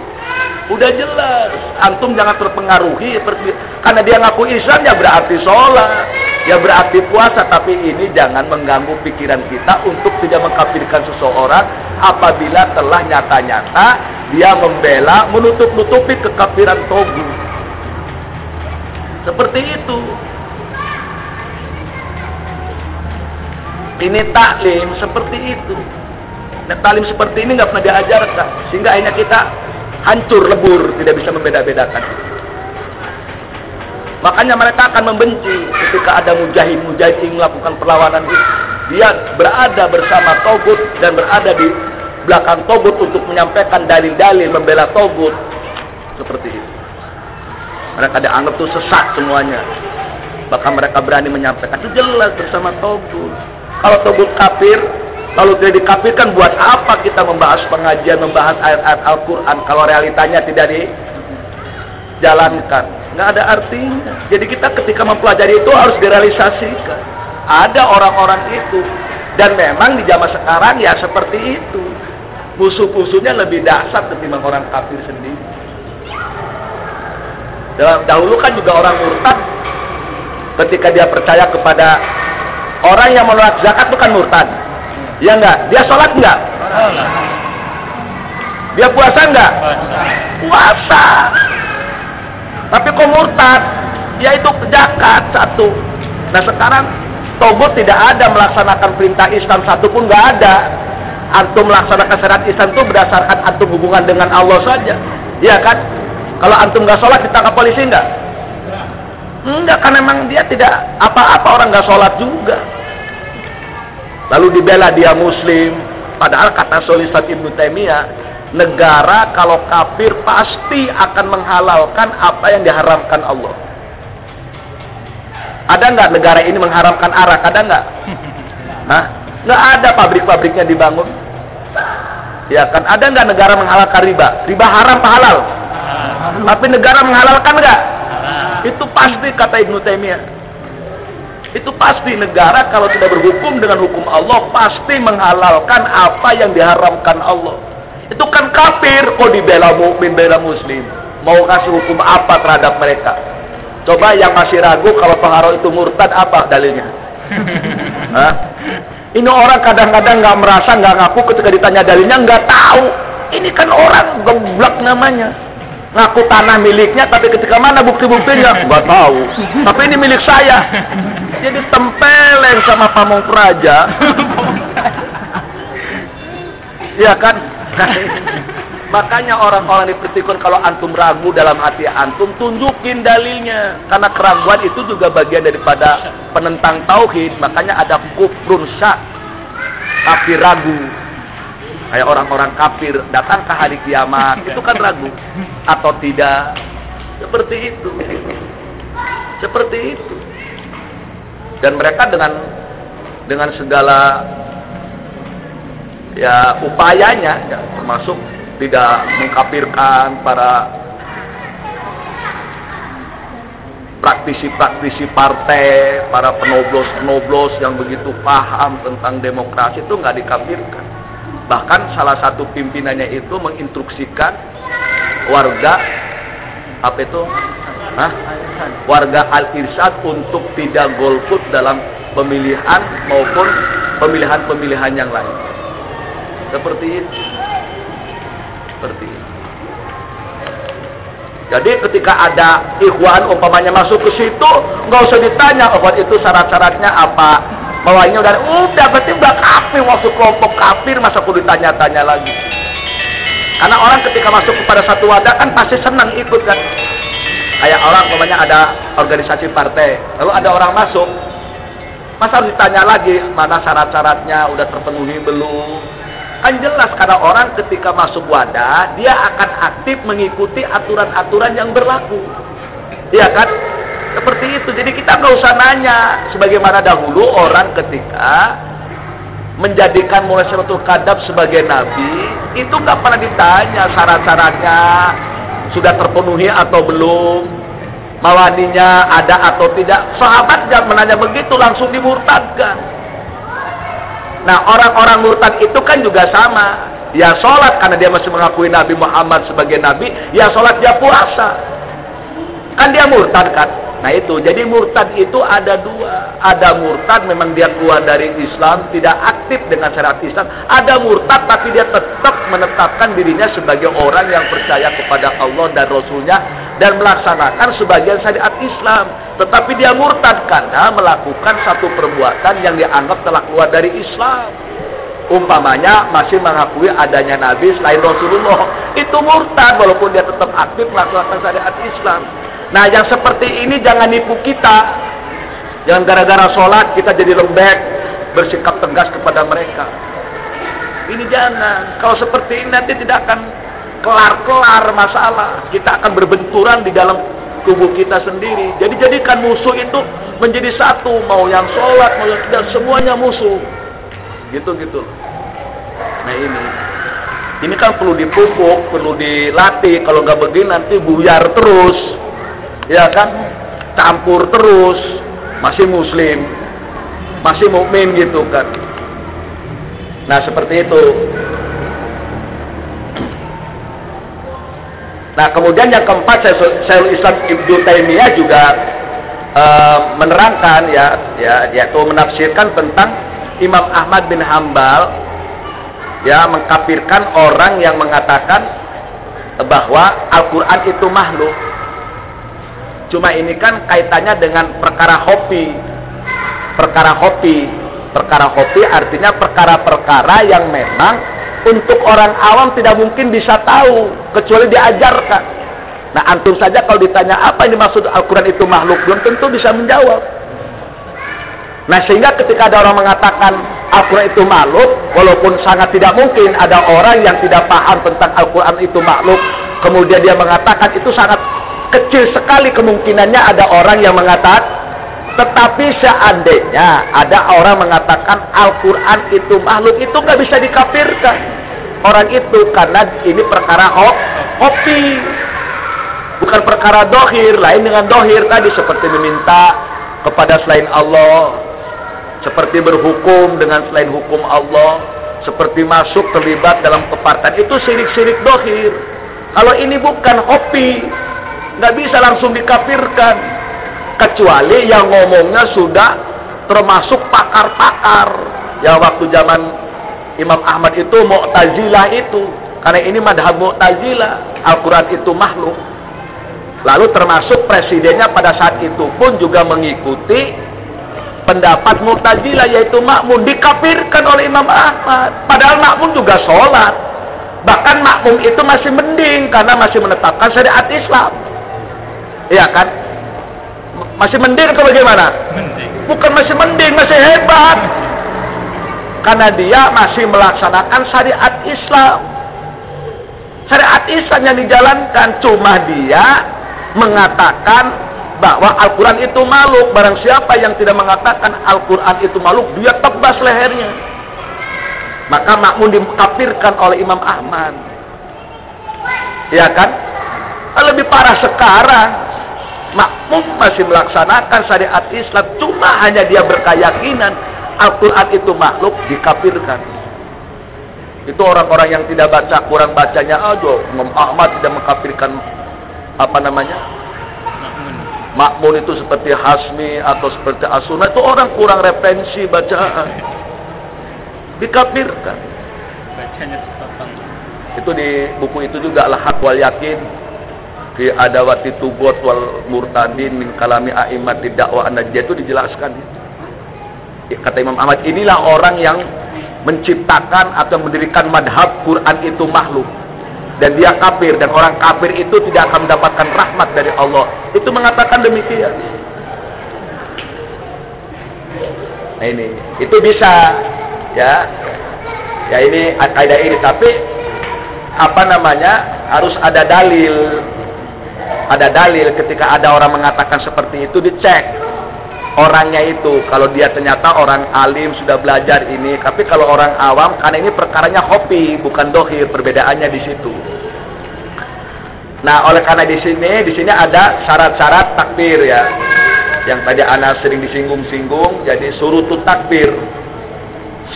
Udah jelas. Antum jangan terpengaruhi karena dia ngaku Islam ya berarti sholat, ya berarti puasa. Tapi ini jangan mengganggu pikiran kita untuk tidak mengkafirkan seseorang apabila telah nyata-nyata dia membela menutup-nutupi kekafiran togu. Seperti itu. Ini taklim seperti itu. Nah, taklim seperti ini nggak pernah diajarkan, sehingga akhirnya kita hancur lebur, tidak bisa membeda-bedakan. Makanya mereka akan membenci ketika ada mujahid-mujahid yang melakukan perlawanan itu. Dia berada bersama Togut dan berada di belakang Togut untuk menyampaikan dalil-dalil membela Togut. Seperti itu. Mereka dianggap tuh sesat semuanya. Bahkan mereka berani menyampaikan itu jelas bersama Togut. Kalau Togut kafir, kalau tidak dikafirkan buat apa kita membahas pengajian, membahas ayat-ayat Al-Quran kalau realitanya tidak dijalankan. Nggak ada artinya. Jadi kita ketika mempelajari itu harus direalisasikan. Ada orang-orang itu. Dan memang di zaman sekarang ya seperti itu. Musuh-musuhnya lebih dahsyat ketimbang orang kafir sendiri. Dalam dahulu kan juga orang murtad ketika dia percaya kepada orang yang menolak zakat bukan murtad Ya enggak? Dia sholat enggak? Dia puasa enggak? Puasa. Tapi kok murtad? Dia itu zakat satu. Nah sekarang Togut tidak ada melaksanakan perintah Islam satu pun enggak ada. Antum melaksanakan syariat Islam itu berdasarkan antum hubungan dengan Allah saja. Iya kan? Kalau antum nggak sholat ditangkap polisi enggak? Enggak, kan memang dia tidak apa-apa orang nggak sholat juga. Lalu dibela dia muslim. Padahal kata Solisat Ibnu Taimiyah, negara kalau kafir pasti akan menghalalkan apa yang diharamkan Allah. Ada nggak negara ini mengharamkan arak? Ada nggak? [laughs] Hah? Nggak ada pabrik-pabriknya dibangun. Ya kan? Ada nggak negara menghalalkan riba? Riba haram halal? Tapi negara menghalalkan nggak? Itu pasti kata Ibnu Taimiyah. Itu pasti negara kalau tidak berhukum dengan hukum Allah pasti menghalalkan apa yang diharamkan Allah. Itu kan kafir kok dibela mukmin bela muslim. Mau kasih hukum apa terhadap mereka? Coba yang masih ragu kalau pengaruh itu murtad apa dalilnya? [laughs] Hah? Ini orang kadang-kadang nggak merasa nggak ngaku ketika ditanya dalilnya nggak tahu. Ini kan orang goblok namanya ngaku tanah miliknya tapi ketika mana bukti-buktinya nggak tahu tapi ini milik saya jadi tempeleng sama pamong praja. [laughs] Ya kan? Makanya orang-orang dipertikun kalau antum ragu dalam hati antum tunjukin dalilnya. Karena keraguan itu juga bagian daripada penentang tauhid. Makanya ada kufrun syak tapi ragu. Kayak orang-orang kafir datang ke hari kiamat itu kan ragu. Atau tidak? Seperti itu. Seperti itu dan mereka dengan dengan segala ya upayanya ya, termasuk tidak mengkafirkan para praktisi-praktisi partai, para penoblos-penoblos yang begitu paham tentang demokrasi itu nggak dikafirkan. Bahkan salah satu pimpinannya itu menginstruksikan warga apa itu? Hah? Warga Al-Irsyad untuk tidak golput dalam pemilihan maupun pemilihan-pemilihan yang lain. Seperti itu. Seperti itu. Jadi ketika ada ikhwan umpamanya masuk ke situ, nggak usah ditanya ikhwan itu syarat-syaratnya apa, Bawahnya udah, udah berarti udah kafir masuk kelompok kafir masa kudu ditanya-tanya lagi. Karena orang ketika masuk kepada satu wadah kan pasti senang ikut kan. Kayak orang namanya ada organisasi partai, lalu ada orang masuk, masa harus ditanya lagi mana syarat-syaratnya udah terpenuhi belum? Kan jelas karena orang ketika masuk wadah dia akan aktif mengikuti aturan-aturan yang berlaku. Iya kan? Seperti itu. Jadi kita nggak usah nanya. Sebagaimana dahulu orang ketika menjadikan mulai Syaratul Kadab sebagai nabi, itu nggak pernah ditanya syarat-syaratnya sudah terpenuhi atau belum, mawaninya ada atau tidak. Sahabat jangan menanya begitu, langsung dimurtadkan. Nah orang-orang murtad itu kan juga sama. Ya sholat karena dia masih mengakui Nabi Muhammad sebagai Nabi. Ya sholat dia puasa. Kan dia murtad kan. Nah itu, jadi murtad itu ada dua. Ada murtad memang dia keluar dari Islam, tidak aktif dengan syariat Islam. Ada murtad tapi dia tetap menetapkan dirinya sebagai orang yang percaya kepada Allah dan Rasulnya dan melaksanakan sebagian syariat Islam. Tetapi dia murtad karena melakukan satu perbuatan yang dianggap telah keluar dari Islam. Umpamanya masih mengakui adanya Nabi selain Rasulullah. Itu murtad walaupun dia tetap aktif melaksanakan syariat Islam. Nah yang seperti ini jangan nipu kita. Jangan gara-gara sholat kita jadi lembek. bersikap tegas kepada mereka. Ini jangan. Kalau seperti ini nanti tidak akan kelar-kelar masalah. Kita akan berbenturan di dalam tubuh kita sendiri. Jadi jadikan musuh itu menjadi satu. Mau yang sholat, mau yang tidak, semuanya musuh. Gitu-gitu. Nah ini. Ini kan perlu dipupuk, perlu dilatih. Kalau nggak begini nanti buyar terus. Ya kan? Campur terus. Masih muslim. Masih mukmin gitu kan. Nah seperti itu. Nah kemudian yang keempat saya Islam Ibnu Taimiyah juga e, menerangkan ya, ya yaitu menafsirkan tentang Imam Ahmad bin Hambal ya mengkafirkan orang yang mengatakan bahwa Al-Quran itu makhluk. Cuma ini kan kaitannya dengan perkara hobi, perkara hobi Perkara kopi artinya perkara-perkara yang memang untuk orang awam tidak mungkin bisa tahu kecuali diajarkan. Nah antum saja kalau ditanya apa yang dimaksud Al-Quran itu makhluk belum tentu bisa menjawab. Nah sehingga ketika ada orang mengatakan Al-Quran itu makhluk, walaupun sangat tidak mungkin ada orang yang tidak paham tentang Al-Quran itu makhluk, kemudian dia mengatakan itu sangat kecil sekali kemungkinannya ada orang yang mengatakan tetapi seandainya ada orang mengatakan Al-Quran itu makhluk itu nggak bisa dikafirkan. Orang itu karena ini perkara hobi bukan perkara dohir lain dengan dohir tadi seperti meminta kepada selain Allah seperti berhukum dengan selain hukum Allah seperti masuk terlibat dalam kepartan. Itu sirik-sirik dohir. Kalau ini bukan hobi nggak bisa langsung dikafirkan. Kecuali yang ngomongnya sudah termasuk pakar-pakar. Ya waktu zaman Imam Ahmad itu Mu'tazilah itu. Karena ini madhab Mu'tazilah. Al-Quran itu makhluk. Lalu termasuk presidennya pada saat itu pun juga mengikuti pendapat Mu'tazilah yaitu makmum. Dikafirkan oleh Imam Ahmad. Padahal makmum juga sholat. Bahkan makmum itu masih mending karena masih menetapkan syariat Islam iya kan masih mending atau bagaimana? Mending. Bukan masih mending, masih hebat. Karena dia masih melaksanakan syariat Islam. Syariat Islam yang dijalankan cuma dia mengatakan bahwa Al-Quran itu makhluk. Barang siapa yang tidak mengatakan Al-Quran itu makhluk, dia tebas lehernya. Maka makmum dikafirkan oleh Imam Ahmad. Ya kan? Lebih parah sekarang makmum masih melaksanakan syariat Islam. Cuma hanya dia berkeyakinan Al-Quran itu makhluk dikafirkan. Itu orang-orang yang tidak baca kurang bacanya. Aduh Imam Ahmad tidak mengkafirkan apa namanya? Makmun itu seperti Hasmi atau seperti Asuna itu orang kurang referensi bacaan. Dikafirkan. Bacanya itu di buku itu juga al hak wal yakin fi adawati tubut wal murtadin min kalami a'immat dakwah an-najiyah itu dijelaskan. Kata Imam Ahmad, inilah orang yang menciptakan atau mendirikan madhab Quran itu makhluk. Dan dia kafir. Dan orang kafir itu tidak akan mendapatkan rahmat dari Allah. Itu mengatakan demikian. Nah ini. Itu bisa. Ya. Ya ini kaidah ini. Tapi apa namanya harus ada dalil ada dalil ketika ada orang mengatakan seperti itu dicek. Orangnya itu kalau dia ternyata orang alim sudah belajar ini. Tapi kalau orang awam karena ini perkaranya hobi bukan dohir perbedaannya di situ. Nah oleh karena di sini di sini ada syarat-syarat takbir ya. Yang tadi anak sering disinggung-singgung jadi surutu takbir.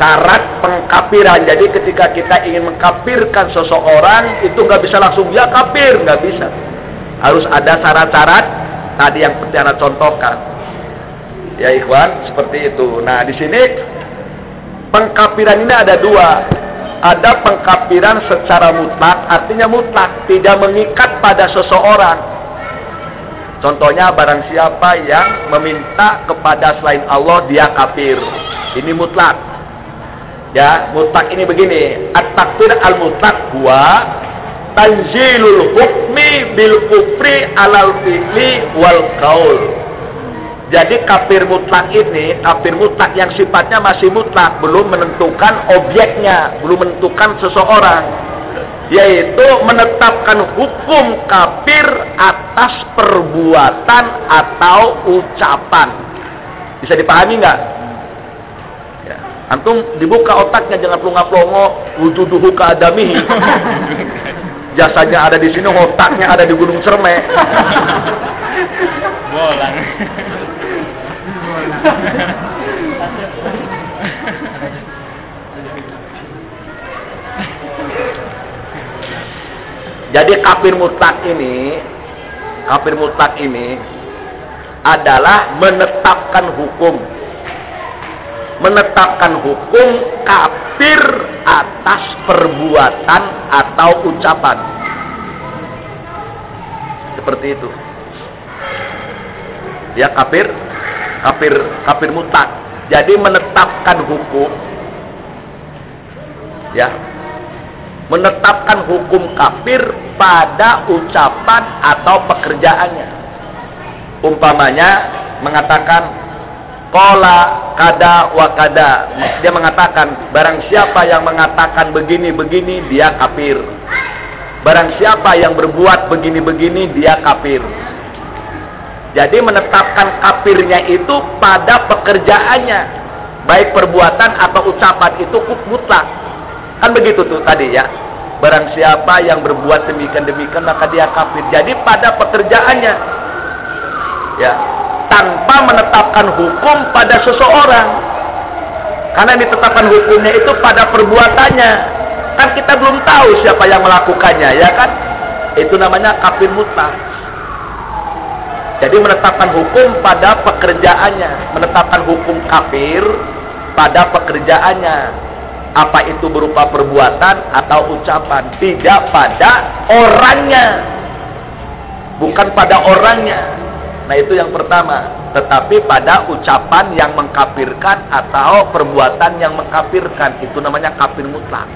Syarat pengkapiran jadi ketika kita ingin mengkapirkan seseorang itu nggak bisa langsung ya kafir nggak bisa harus ada syarat-syarat tadi yang seperti anak contohkan. Ya ikhwan, seperti itu. Nah, di sini pengkapiran ini ada dua. Ada pengkapiran secara mutlak, artinya mutlak, tidak mengikat pada seseorang. Contohnya barang siapa yang meminta kepada selain Allah dia kafir. Ini mutlak. Ya, mutlak ini begini. At-takfir al-mutlak gua tanzilul hukmi bil kufri alal fi'li wal qaul Jadi kafir mutlak ini, kafir mutlak yang sifatnya masih mutlak, belum menentukan objeknya, belum menentukan seseorang. Yaitu menetapkan hukum kafir atas perbuatan atau ucapan. Bisa dipahami nggak? Ya. Antum dibuka otaknya jangan pelongo-pelongo wujuduhu keadamihi. [laughs] Jasanya ada di sini, otaknya ada di Gunung Cerme. Bolang. Jadi kafir mutlak ini, kafir mutlak ini adalah menetapkan hukum. Menetapkan hukum kafir atas perbuatan atau ucapan. Seperti itu. Ya kafir kafir kafir mutlak. Jadi menetapkan hukum ya. Menetapkan hukum kafir pada ucapan atau pekerjaannya. Umpamanya mengatakan kola kada wa kada. Dia mengatakan barang siapa yang mengatakan begini-begini dia kafir. Barang siapa yang berbuat begini-begini dia kafir. Jadi menetapkan kafirnya itu pada pekerjaannya. Baik perbuatan atau ucapan itu mutlak. Kan begitu tuh tadi ya. Barang siapa yang berbuat demikian-demikian maka dia kafir. Jadi pada pekerjaannya. Ya. Tanpa menetapkan hukum pada seseorang. Karena ditetapkan hukumnya itu pada perbuatannya. Kan kita belum tahu siapa yang melakukannya, ya kan? Itu namanya kafir mutlak. Jadi menetapkan hukum pada pekerjaannya, menetapkan hukum kafir pada pekerjaannya. Apa itu berupa perbuatan atau ucapan, tidak pada orangnya. Bukan pada orangnya. Nah, itu yang pertama, tetapi pada ucapan yang mengkafirkan atau perbuatan yang mengkafirkan, itu namanya kafir mutlak.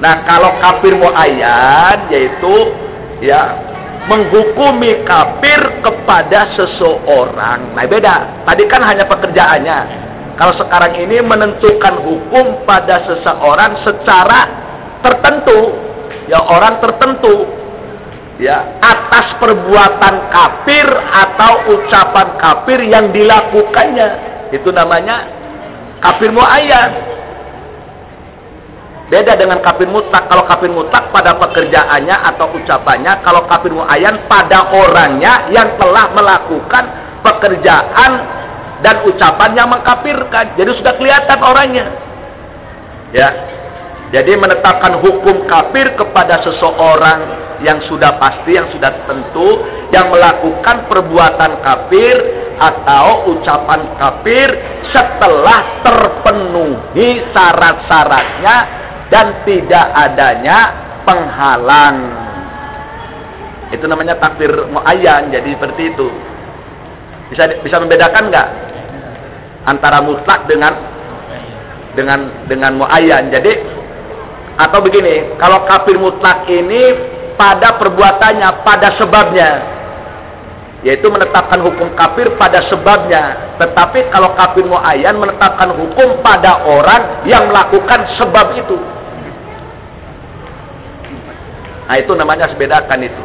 Nah, kalau kafir muayyan yaitu ya menghukumi kafir kepada seseorang. Nah beda. Tadi kan hanya pekerjaannya. Kalau sekarang ini menentukan hukum pada seseorang secara tertentu, ya orang tertentu, ya atas perbuatan kafir atau ucapan kafir yang dilakukannya, itu namanya kafir muayyan. Beda dengan kafir mutlak. Kalau kafir mutlak pada pekerjaannya atau ucapannya. Kalau kafir muayyan pada orangnya yang telah melakukan pekerjaan dan ucapan yang mengkafirkan. Jadi sudah kelihatan orangnya. Ya. Jadi menetapkan hukum kafir kepada seseorang yang sudah pasti, yang sudah tentu, yang melakukan perbuatan kafir atau ucapan kafir setelah terpenuhi syarat-syaratnya dan tidak adanya penghalang. Itu namanya takdir muayyan. Jadi seperti itu. Bisa bisa membedakan nggak antara mutlak dengan dengan dengan muayyan. Jadi atau begini, kalau kafir mutlak ini pada perbuatannya, pada sebabnya, yaitu menetapkan hukum kafir pada sebabnya. Tetapi kalau kafir muayyan menetapkan hukum pada orang yang melakukan sebab itu. Nah itu namanya sebedakan itu.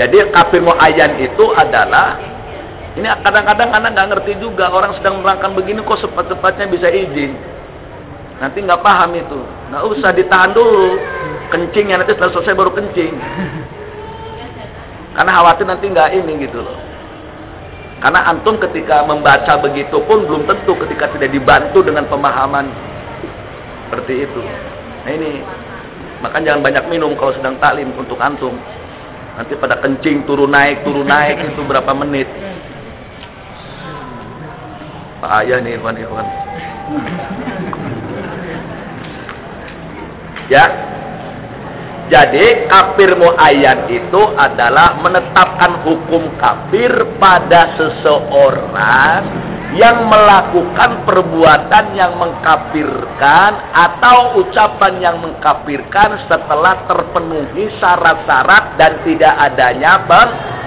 Jadi kafir muayyan itu adalah ini kadang-kadang anak nggak ngerti juga orang sedang merangkang begini kok cepat-cepatnya bisa izin. Nanti nggak paham itu. Nggak usah ditahan dulu. Kencingnya nanti setelah selesai baru kencing. Karena khawatir nanti nggak ini gitu loh. Karena antum ketika membaca begitu pun belum tentu ketika tidak dibantu dengan pemahaman seperti itu. Nah ini maka jangan banyak minum kalau sedang taklim untuk antum. Nanti pada kencing turun naik, turun naik itu berapa menit. Pak Ayah nih Irwan Irwan. Ya. Jadi kafir muayyan itu adalah menetapkan hukum kafir pada seseorang yang melakukan perbuatan yang mengkafirkan atau ucapan yang mengkafirkan setelah terpenuhi syarat-syarat dan tidak adanya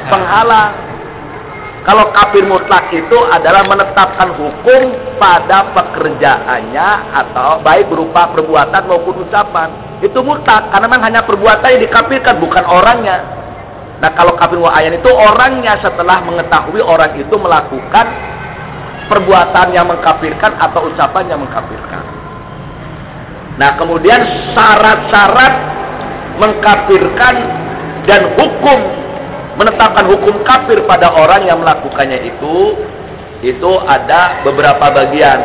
penghalang. Kalau kafir mutlak itu adalah menetapkan hukum pada pekerjaannya atau baik berupa perbuatan maupun ucapan. Itu mutlak karena memang hanya perbuatan yang dikafirkan bukan orangnya. Nah kalau kafir wa'ayan itu orangnya setelah mengetahui orang itu melakukan perbuatan yang mengkafirkan atau ucapan yang mengkafirkan. Nah kemudian syarat-syarat mengkafirkan dan hukum menetapkan hukum kafir pada orang yang melakukannya itu itu ada beberapa bagian.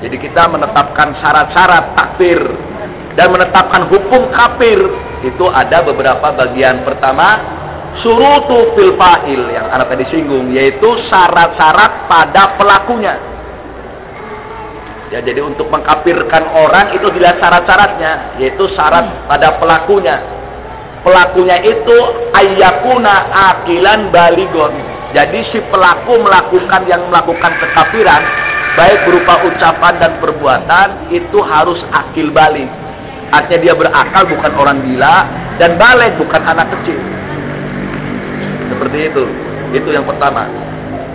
Jadi kita menetapkan syarat-syarat takfir dan menetapkan hukum kafir itu ada beberapa bagian. Pertama, surutu fil fa'il yang anak tadi singgung yaitu syarat-syarat pada pelakunya. Ya, jadi untuk mengkafirkan orang itu dilihat syarat-syaratnya, yaitu syarat pada pelakunya pelakunya itu ayakuna akilan baligon. Jadi si pelaku melakukan yang melakukan kekafiran, baik berupa ucapan dan perbuatan, itu harus akil balik. Artinya dia berakal bukan orang gila dan balik bukan anak kecil. Seperti itu. Itu yang pertama.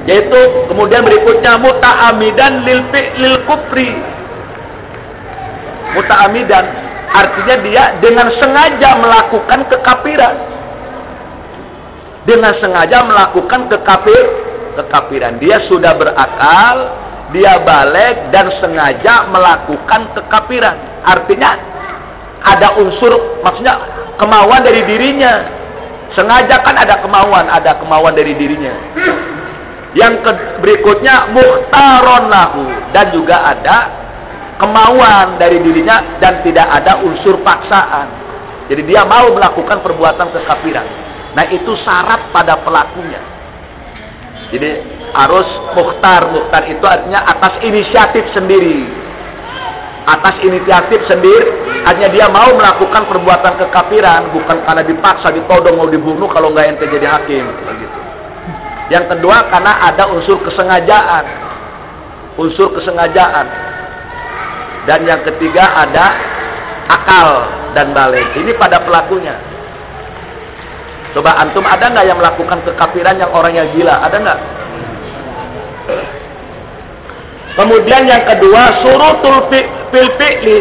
Yaitu kemudian berikutnya muta'amidan lil lil kufri. Muta'amidan Artinya dia dengan sengaja melakukan kekafiran. Dengan sengaja melakukan kekafir, kekafiran. Dia sudah berakal, dia balik dan sengaja melakukan kekafiran. Artinya ada unsur maksudnya kemauan dari dirinya. Sengaja kan ada kemauan, ada kemauan dari dirinya. Yang berikutnya muhtaron lahu dan juga ada kemauan dari dirinya dan tidak ada unsur paksaan. Jadi dia mau melakukan perbuatan kekafiran. Nah itu syarat pada pelakunya. Jadi harus muhtar. Muhtar itu artinya atas inisiatif sendiri. Atas inisiatif sendiri, hanya dia mau melakukan perbuatan kekafiran, bukan karena dipaksa, ditodong, mau dibunuh kalau nggak ente jadi hakim. Begitu. Yang kedua karena ada unsur kesengajaan. Unsur kesengajaan dan yang ketiga ada akal dan balik. Ini pada pelakunya. Coba antum ada nggak yang melakukan kekafiran yang orangnya gila? Ada nggak? Kemudian yang kedua surutul fil fi'li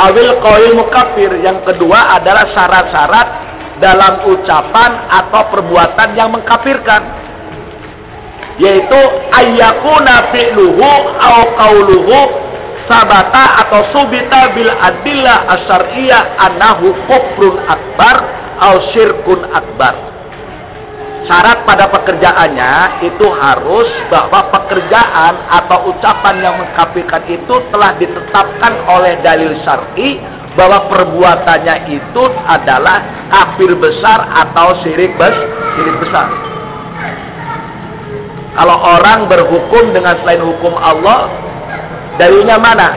awil qaul mukafir. Yang kedua adalah syarat-syarat dalam ucapan atau perbuatan yang mengkafirkan yaitu ayyakuna fi'luhu au qauluhu sabata atau subita bil adillah asyariyah annahu kufrun akbar au syirkun akbar. Syarat pada pekerjaannya itu harus bahwa pekerjaan atau ucapan yang mengkafirkan itu telah ditetapkan oleh dalil syar'i bahwa perbuatannya itu adalah kafir besar atau syirik syirik besar. Kalau orang berhukum dengan selain hukum Allah, dalilnya mana?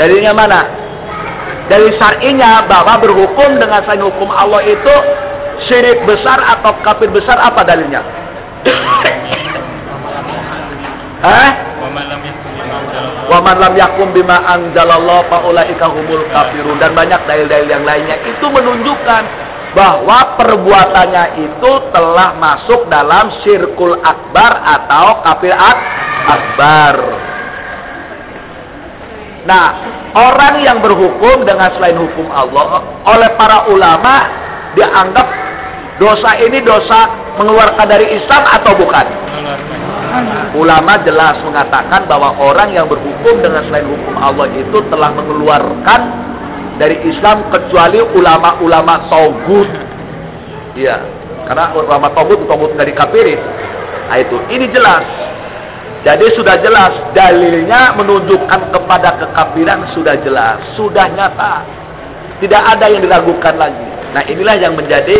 Dalilnya mana? Dari syar'inya bahwa berhukum dengan selain hukum Allah itu syirik besar atau kafir besar apa dalilnya? [coughs] Hah? Wa man lam yakum bima anzalallahu fa ulaika humul kafirun dan banyak dalil-dalil yang lainnya itu menunjukkan bahwa perbuatannya itu telah masuk dalam sirkul akbar atau kafir ak akbar. Nah, orang yang berhukum dengan selain hukum Allah oleh para ulama dianggap dosa ini dosa mengeluarkan dari Islam atau bukan? Ulama jelas mengatakan bahwa orang yang berhukum dengan selain hukum Allah itu telah mengeluarkan dari Islam kecuali ulama-ulama togut. Iya, karena ulama togut togut dari dikafirin. Nah itu, ini jelas. Jadi sudah jelas dalilnya menunjukkan kepada kekafiran sudah jelas, sudah nyata. Tidak ada yang diragukan lagi. Nah inilah yang menjadi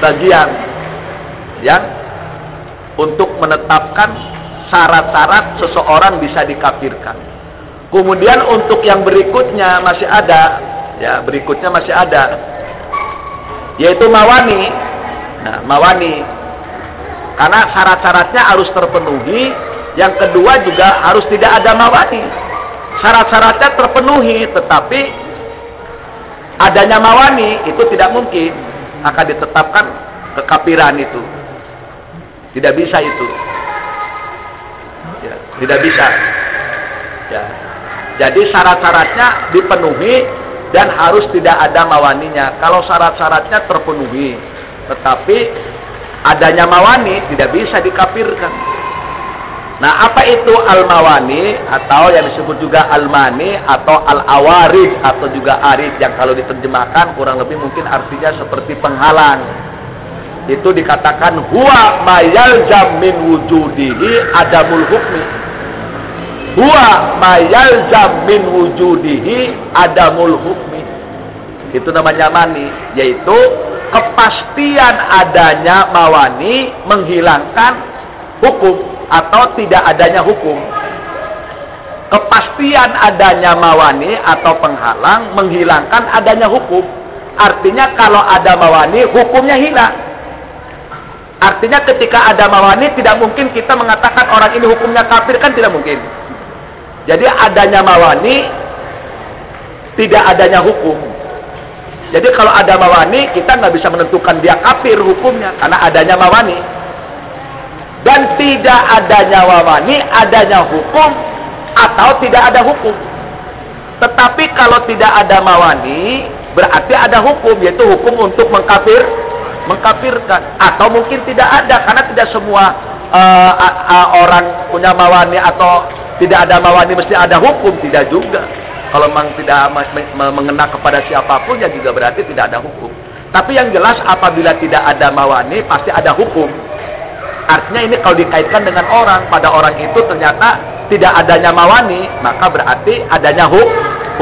bagian yang untuk menetapkan syarat-syarat seseorang bisa dikafirkan. Kemudian untuk yang berikutnya masih ada, ya berikutnya masih ada, yaitu mawani. Nah, mawani, karena syarat-syaratnya harus terpenuhi. Yang kedua juga harus tidak ada mawani. Syarat-syaratnya terpenuhi, tetapi adanya mawani itu tidak mungkin akan ditetapkan kekafiran itu. Tidak bisa itu. Ya, tidak bisa. Ya. Jadi syarat-syaratnya dipenuhi dan harus tidak ada mawaninya. Kalau syarat-syaratnya terpenuhi, tetapi adanya mawani tidak bisa dikafirkan. Nah, apa itu al-mawani atau yang disebut juga al-mani atau al-awarid atau juga arid yang kalau diterjemahkan kurang lebih mungkin artinya seperti penghalang. Itu dikatakan huwa mayal jamin wujudihi adamul hukmi. Huwa mayal jamin wujudihi adamul hukmi. Itu namanya mani, yaitu kepastian adanya mawani menghilangkan hukum atau tidak adanya hukum. Kepastian adanya mawani atau penghalang menghilangkan adanya hukum. Artinya kalau ada mawani, hukumnya hilang. Artinya ketika ada mawani, tidak mungkin kita mengatakan orang ini hukumnya kafir, kan tidak mungkin. Jadi adanya mawani, tidak adanya hukum. Jadi kalau ada mawani, kita nggak bisa menentukan dia kafir hukumnya, karena adanya mawani. Dan tidak adanya wawani adanya hukum atau tidak ada hukum. Tetapi kalau tidak ada mawani berarti ada hukum yaitu hukum untuk mengkafir mengkafirkan. Atau mungkin tidak ada karena tidak semua uh, uh, orang punya mawani atau tidak ada mawani mesti ada hukum tidak juga kalau memang tidak mengena kepada siapa pun ya juga berarti tidak ada hukum tapi yang jelas apabila tidak ada mawani pasti ada hukum Artinya ini kalau dikaitkan dengan orang, pada orang itu ternyata tidak adanya mawani, maka berarti adanya huk,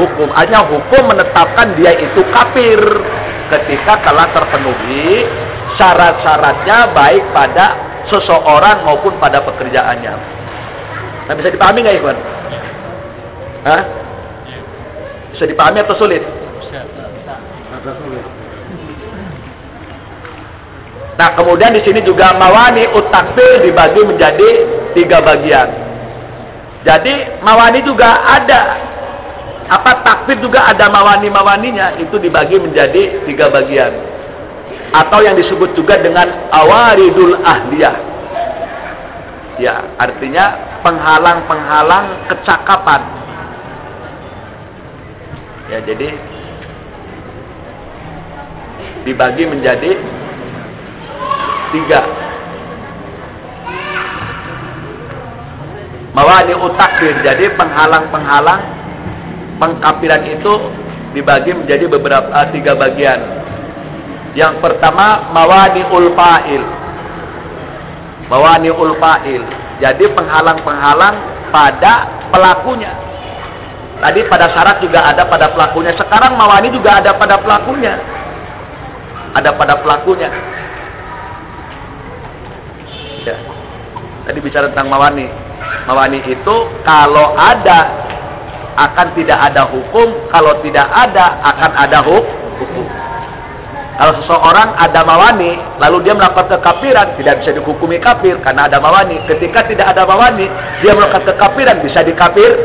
hukum. Hanya hukum menetapkan dia itu kafir ketika telah terpenuhi syarat-syaratnya baik pada seseorang maupun pada pekerjaannya. Nah, bisa dipahami nggak Ikhwan? Hah? Bisa dipahami atau sulit? Bisa. Sulit. Nah, kemudian di sini juga mawani utakfir dibagi menjadi tiga bagian. Jadi mawani juga ada. Apa takfir juga ada mawani-mawaninya itu dibagi menjadi tiga bagian. Atau yang disebut juga dengan awaridul ahliyah. Ya, artinya penghalang-penghalang kecakapan. Ya, jadi dibagi menjadi tiga. Mawani utakbir jadi penghalang-penghalang pengkafiran itu dibagi menjadi beberapa uh, tiga bagian. Yang pertama mawani ulfa'il mawani ulfa'il jadi penghalang-penghalang pada pelakunya tadi pada syarat juga ada pada pelakunya sekarang mawani juga ada pada pelakunya ada pada pelakunya Ya. Tadi bicara tentang mawani. Mawani itu kalau ada akan tidak ada hukum, kalau tidak ada akan ada hukum. Kalau seseorang ada mawani, lalu dia melakukan kekafiran, tidak bisa dihukumi kafir karena ada mawani. Ketika tidak ada mawani, dia melakukan kekafiran, bisa dikafir.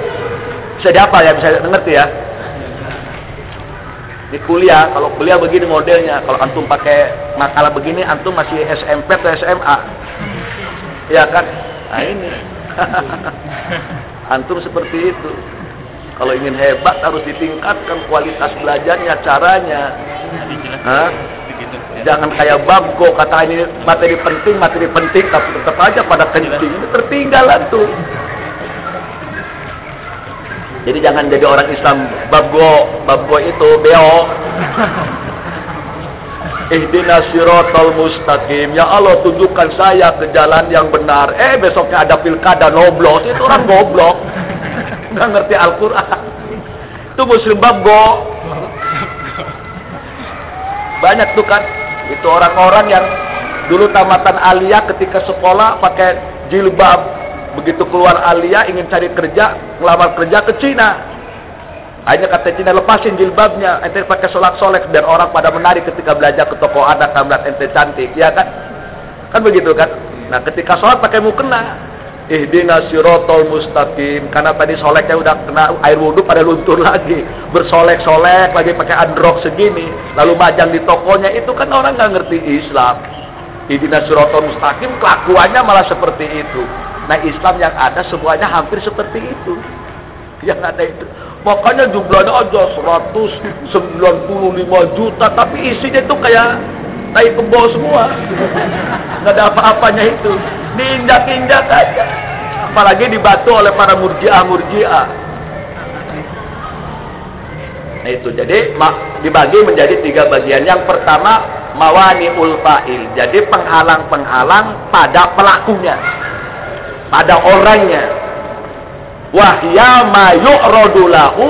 Bisa diapa ya? Bisa ngerti ya? Di kuliah, kalau kuliah begini modelnya, kalau antum pakai makalah begini, antum masih SMP atau SMA ya kan nah ini [laughs] antum seperti itu kalau ingin hebat harus ditingkatkan kualitas belajarnya caranya Hah? jangan kayak babgo kata ini materi penting materi penting tapi tetap aja pada kencing ini tertinggal tuh jadi jangan jadi orang Islam babgo babgo itu beo Ihdina sirotol mustaqim. Ya Allah tunjukkan saya ke jalan yang benar. Eh besoknya ada pilkada noblos. Itu orang goblok. Nggak ngerti Al-Quran. Itu muslim babgo. Banyak tuh kan. Itu orang-orang yang dulu tamatan aliyah ketika sekolah pakai jilbab. Begitu keluar aliyah ingin cari kerja, ngelamar kerja ke Cina hanya kata Cina lepasin jilbabnya, ente pakai solak-solek dan orang pada menarik ketika belajar ke toko adat kamlat ente cantik, ya kan? Kan begitu kan? Nah ketika sholat pakai mukena, ihdina sirotol mustaqim karena tadi soleknya udah kena air wudhu pada luntur lagi bersolek-solek lagi pakai androk segini lalu majang di tokonya itu kan orang nggak ngerti Islam Idina suratul mustaqim kelakuannya malah seperti itu. Nah Islam yang ada semuanya hampir seperti itu. [laughs] Yang ada itu. Makanya jumlahnya aja 195 juta. Tapi isinya itu kayak tai kebo semua. Nggak ada apa-apanya itu. Diinjak-injak aja. Apalagi dibantu oleh para murjiah-murjiah. Nah itu jadi dibagi menjadi tiga bagian. Yang pertama mawani ulfail. Jadi penghalang-penghalang pada pelakunya pada orangnya wahya ma lahu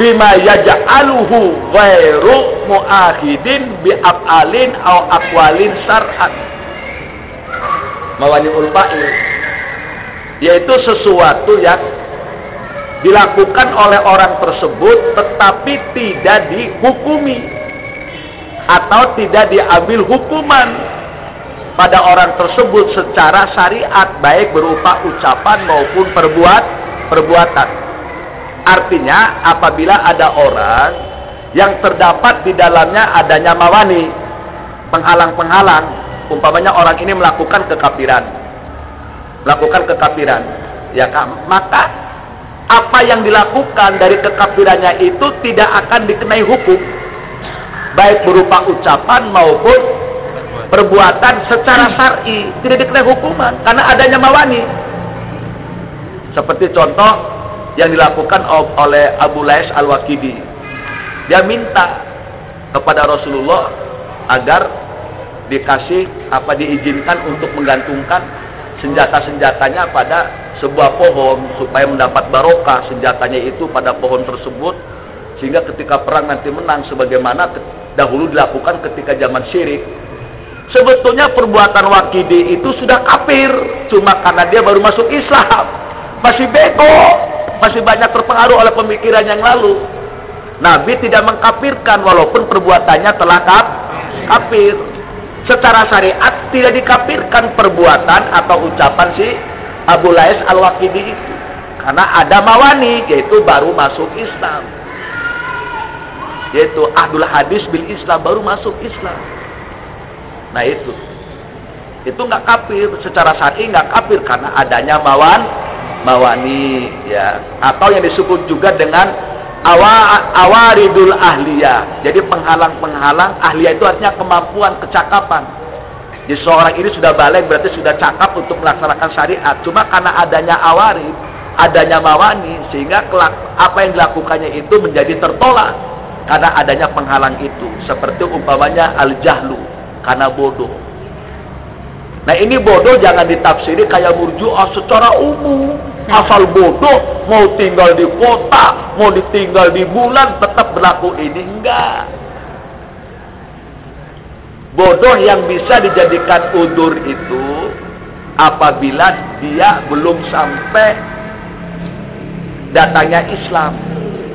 bima yaj'aluhu ghairu muahidin bi af'alin aw aqwalin syar'an mawani ulfa'il yaitu sesuatu yang dilakukan oleh orang tersebut tetapi tidak dihukumi atau tidak diambil hukuman pada orang tersebut secara syariat baik berupa ucapan maupun perbuat perbuatan. Artinya apabila ada orang yang terdapat di dalamnya adanya mawani, penghalang-penghalang, umpamanya orang ini melakukan kekafiran. Melakukan kekafiran. Ya maka apa yang dilakukan dari kekafirannya itu tidak akan dikenai hukum baik berupa ucapan maupun perbuatan secara syar'i tidak dikenai hukuman karena adanya mawani. Seperti contoh yang dilakukan oleh Abu Lais Al-Waqidi. Dia minta kepada Rasulullah agar dikasih apa diizinkan untuk menggantungkan senjata-senjatanya pada sebuah pohon supaya mendapat barokah senjatanya itu pada pohon tersebut sehingga ketika perang nanti menang sebagaimana dahulu dilakukan ketika zaman syirik Sebetulnya perbuatan Wakidi itu sudah kafir. Cuma karena dia baru masuk Islam. Masih bego. Masih banyak terpengaruh oleh pemikiran yang lalu. Nabi tidak mengkafirkan walaupun perbuatannya telah kafir. Secara syariat tidak dikafirkan perbuatan atau ucapan si Abu Lais Al-Waqidi itu. Karena ada mawani, yaitu baru masuk Islam. Yaitu Abdul Hadis bil Islam, baru masuk Islam. Nah itu. Itu nggak kafir secara syar'i nggak kafir karena adanya mawan mawani ya atau yang disebut juga dengan awa awaridul ahliyah. Jadi penghalang-penghalang ahliyah itu artinya kemampuan kecakapan. Jadi seorang ini sudah balik berarti sudah cakap untuk melaksanakan syariat. Cuma karena adanya awarid, adanya mawani sehingga apa yang dilakukannya itu menjadi tertolak karena adanya penghalang itu. Seperti umpamanya al-jahlu karena bodoh. Nah ini bodoh jangan ditafsiri kayak murjuah secara umum. Asal bodoh mau tinggal di kota, mau ditinggal di bulan tetap berlaku ini enggak. Bodoh yang bisa dijadikan udur itu apabila dia belum sampai datangnya Islam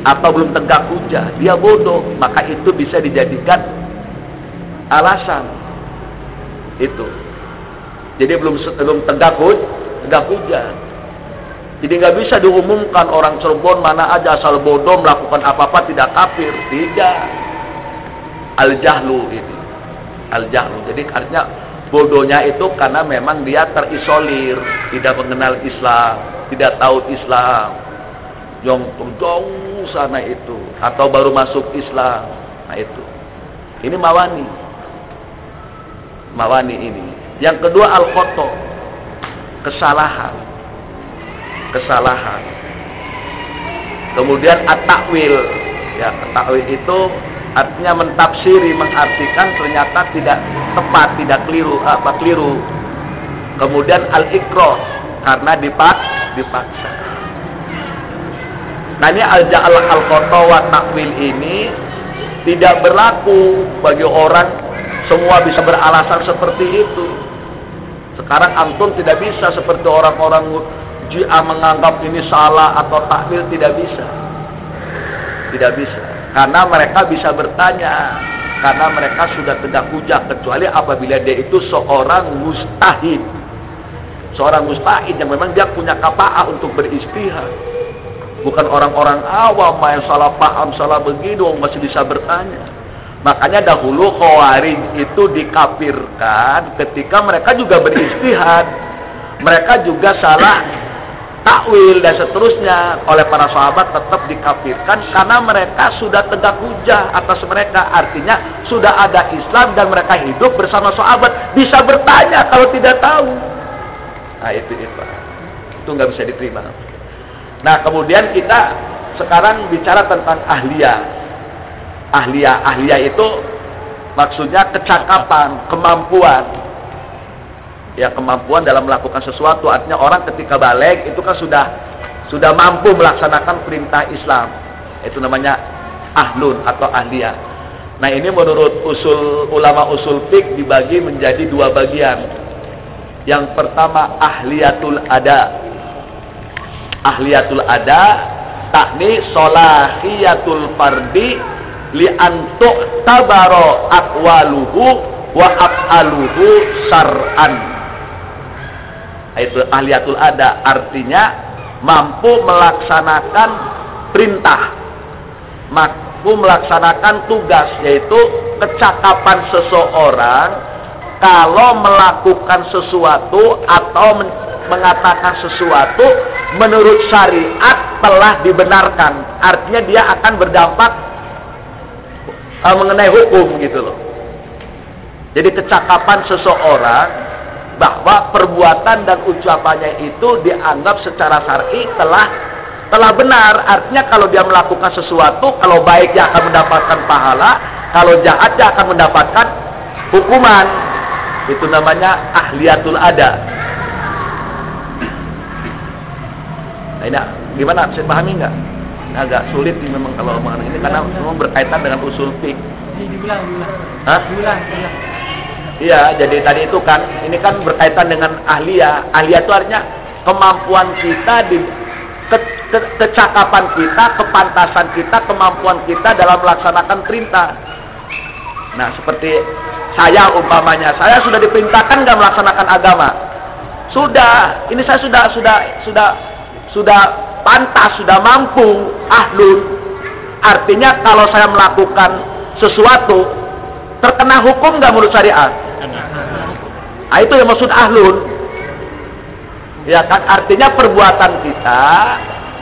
atau belum tegak hujah, dia bodoh, maka itu bisa dijadikan alasan itu jadi belum belum tegak hud tegak hujan. Jadi nggak bisa diumumkan orang Cirebon mana aja asal bodoh melakukan apa-apa tidak kafir tidak. Al jahlu ini. Al jahlu jadi artinya bodohnya itu karena memang dia terisolir tidak mengenal Islam tidak tahu Islam. Yang jauh sana itu. Atau baru masuk Islam. Nah itu. Ini mawani. Mawani ini. Yang kedua al-khoto. Kesalahan. Kesalahan. Kemudian at-takwil. Ya, takwil itu artinya mentafsiri, mengartikan ternyata tidak tepat, tidak keliru, apa keliru. Kemudian al-ikroh karena dipak, dipaksa. Nah ini al-ja'al al-khoto wa takwil ini tidak berlaku bagi orang semua bisa beralasan seperti itu. Sekarang antum tidak bisa seperti orang-orang jia menganggap ini salah atau takwil tidak bisa. Tidak bisa. Karena mereka bisa bertanya. Karena mereka sudah tegak hujah. Kecuali apabila dia itu seorang mustahid. Seorang mustahid yang memang dia punya kapa'ah untuk beristihad. Bukan orang-orang awam yang salah paham, salah begitu, masih bisa bertanya. Makanya dahulu Khawarij itu dikafirkan ketika mereka juga beristihad. Mereka juga salah takwil dan seterusnya oleh para sahabat tetap dikafirkan karena mereka sudah tegak hujah atas mereka. Artinya sudah ada Islam dan mereka hidup bersama sahabat. Bisa bertanya kalau tidak tahu. Nah itu itu. Itu nggak bisa diterima. Nah kemudian kita sekarang bicara tentang ahliya ahliya ahliya itu maksudnya kecakapan kemampuan. Ya kemampuan dalam melakukan sesuatu. Artinya orang ketika balik itu kan sudah sudah mampu melaksanakan perintah Islam. Itu namanya ahlun atau ahliya nah ini menurut usul ulama usul fik dibagi menjadi dua bagian. Yang pertama ahliyatul ada. Ahliyatul ada takni solahiyatul fardi li tabaro akwaluhu wa af'aluhu sar'an itu ahliatul ada artinya mampu melaksanakan perintah mampu melaksanakan tugas yaitu kecakapan seseorang kalau melakukan sesuatu atau mengatakan sesuatu menurut syariat telah dibenarkan. Artinya dia akan berdampak uh, mengenai hukum gitu loh. Jadi kecakapan seseorang bahwa perbuatan dan ucapannya itu dianggap secara syar'i telah telah benar. Artinya kalau dia melakukan sesuatu, kalau baik dia akan mendapatkan pahala, kalau jahat dia akan mendapatkan hukuman. Itu namanya ahliatul ada. Nah, ini gimana? Saya pahami nggak? Agak sulit sih memang kalau omongan ini karena memang berkaitan dengan usul fik. Hah? Iya, jadi tadi itu kan ini kan berkaitan dengan ahliya. Ahliya itu artinya kemampuan kita di ke, ke, kecakapan kita, kepantasan kita, kemampuan kita dalam melaksanakan perintah. Nah, seperti saya umpamanya, saya sudah diperintahkan nggak melaksanakan agama. Sudah, ini saya sudah sudah sudah sudah pantas, sudah mampu, ahlun. Artinya kalau saya melakukan sesuatu, terkena hukum nggak menurut syariat? Nah, itu yang maksud ahlun. Ya kan, artinya perbuatan kita,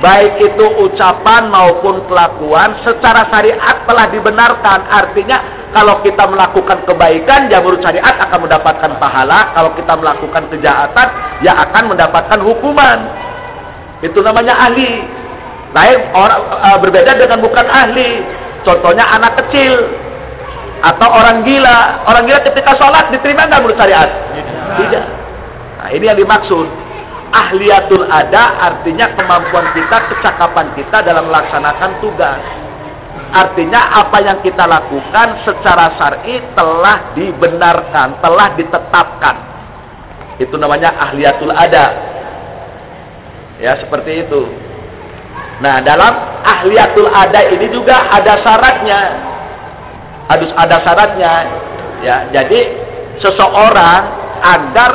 baik itu ucapan maupun kelakuan, secara syariat telah dibenarkan. Artinya kalau kita melakukan kebaikan, ya menurut syariat akan mendapatkan pahala. Kalau kita melakukan kejahatan, ya akan mendapatkan hukuman. Itu namanya ahli. Lain orang uh, berbeda dengan bukan ahli. Contohnya anak kecil atau orang gila. Orang gila ketika sholat diterima nggak menurut syariat? Tidak. Nah, ini yang dimaksud. Ahliatul ada artinya kemampuan kita, kecakapan kita dalam melaksanakan tugas. Artinya apa yang kita lakukan secara syar'i telah dibenarkan, telah ditetapkan. Itu namanya ahliatul ada. Ya, seperti itu. Nah, dalam ahliatul ada ini juga ada syaratnya. Harus ada syaratnya. Ya, jadi seseorang agar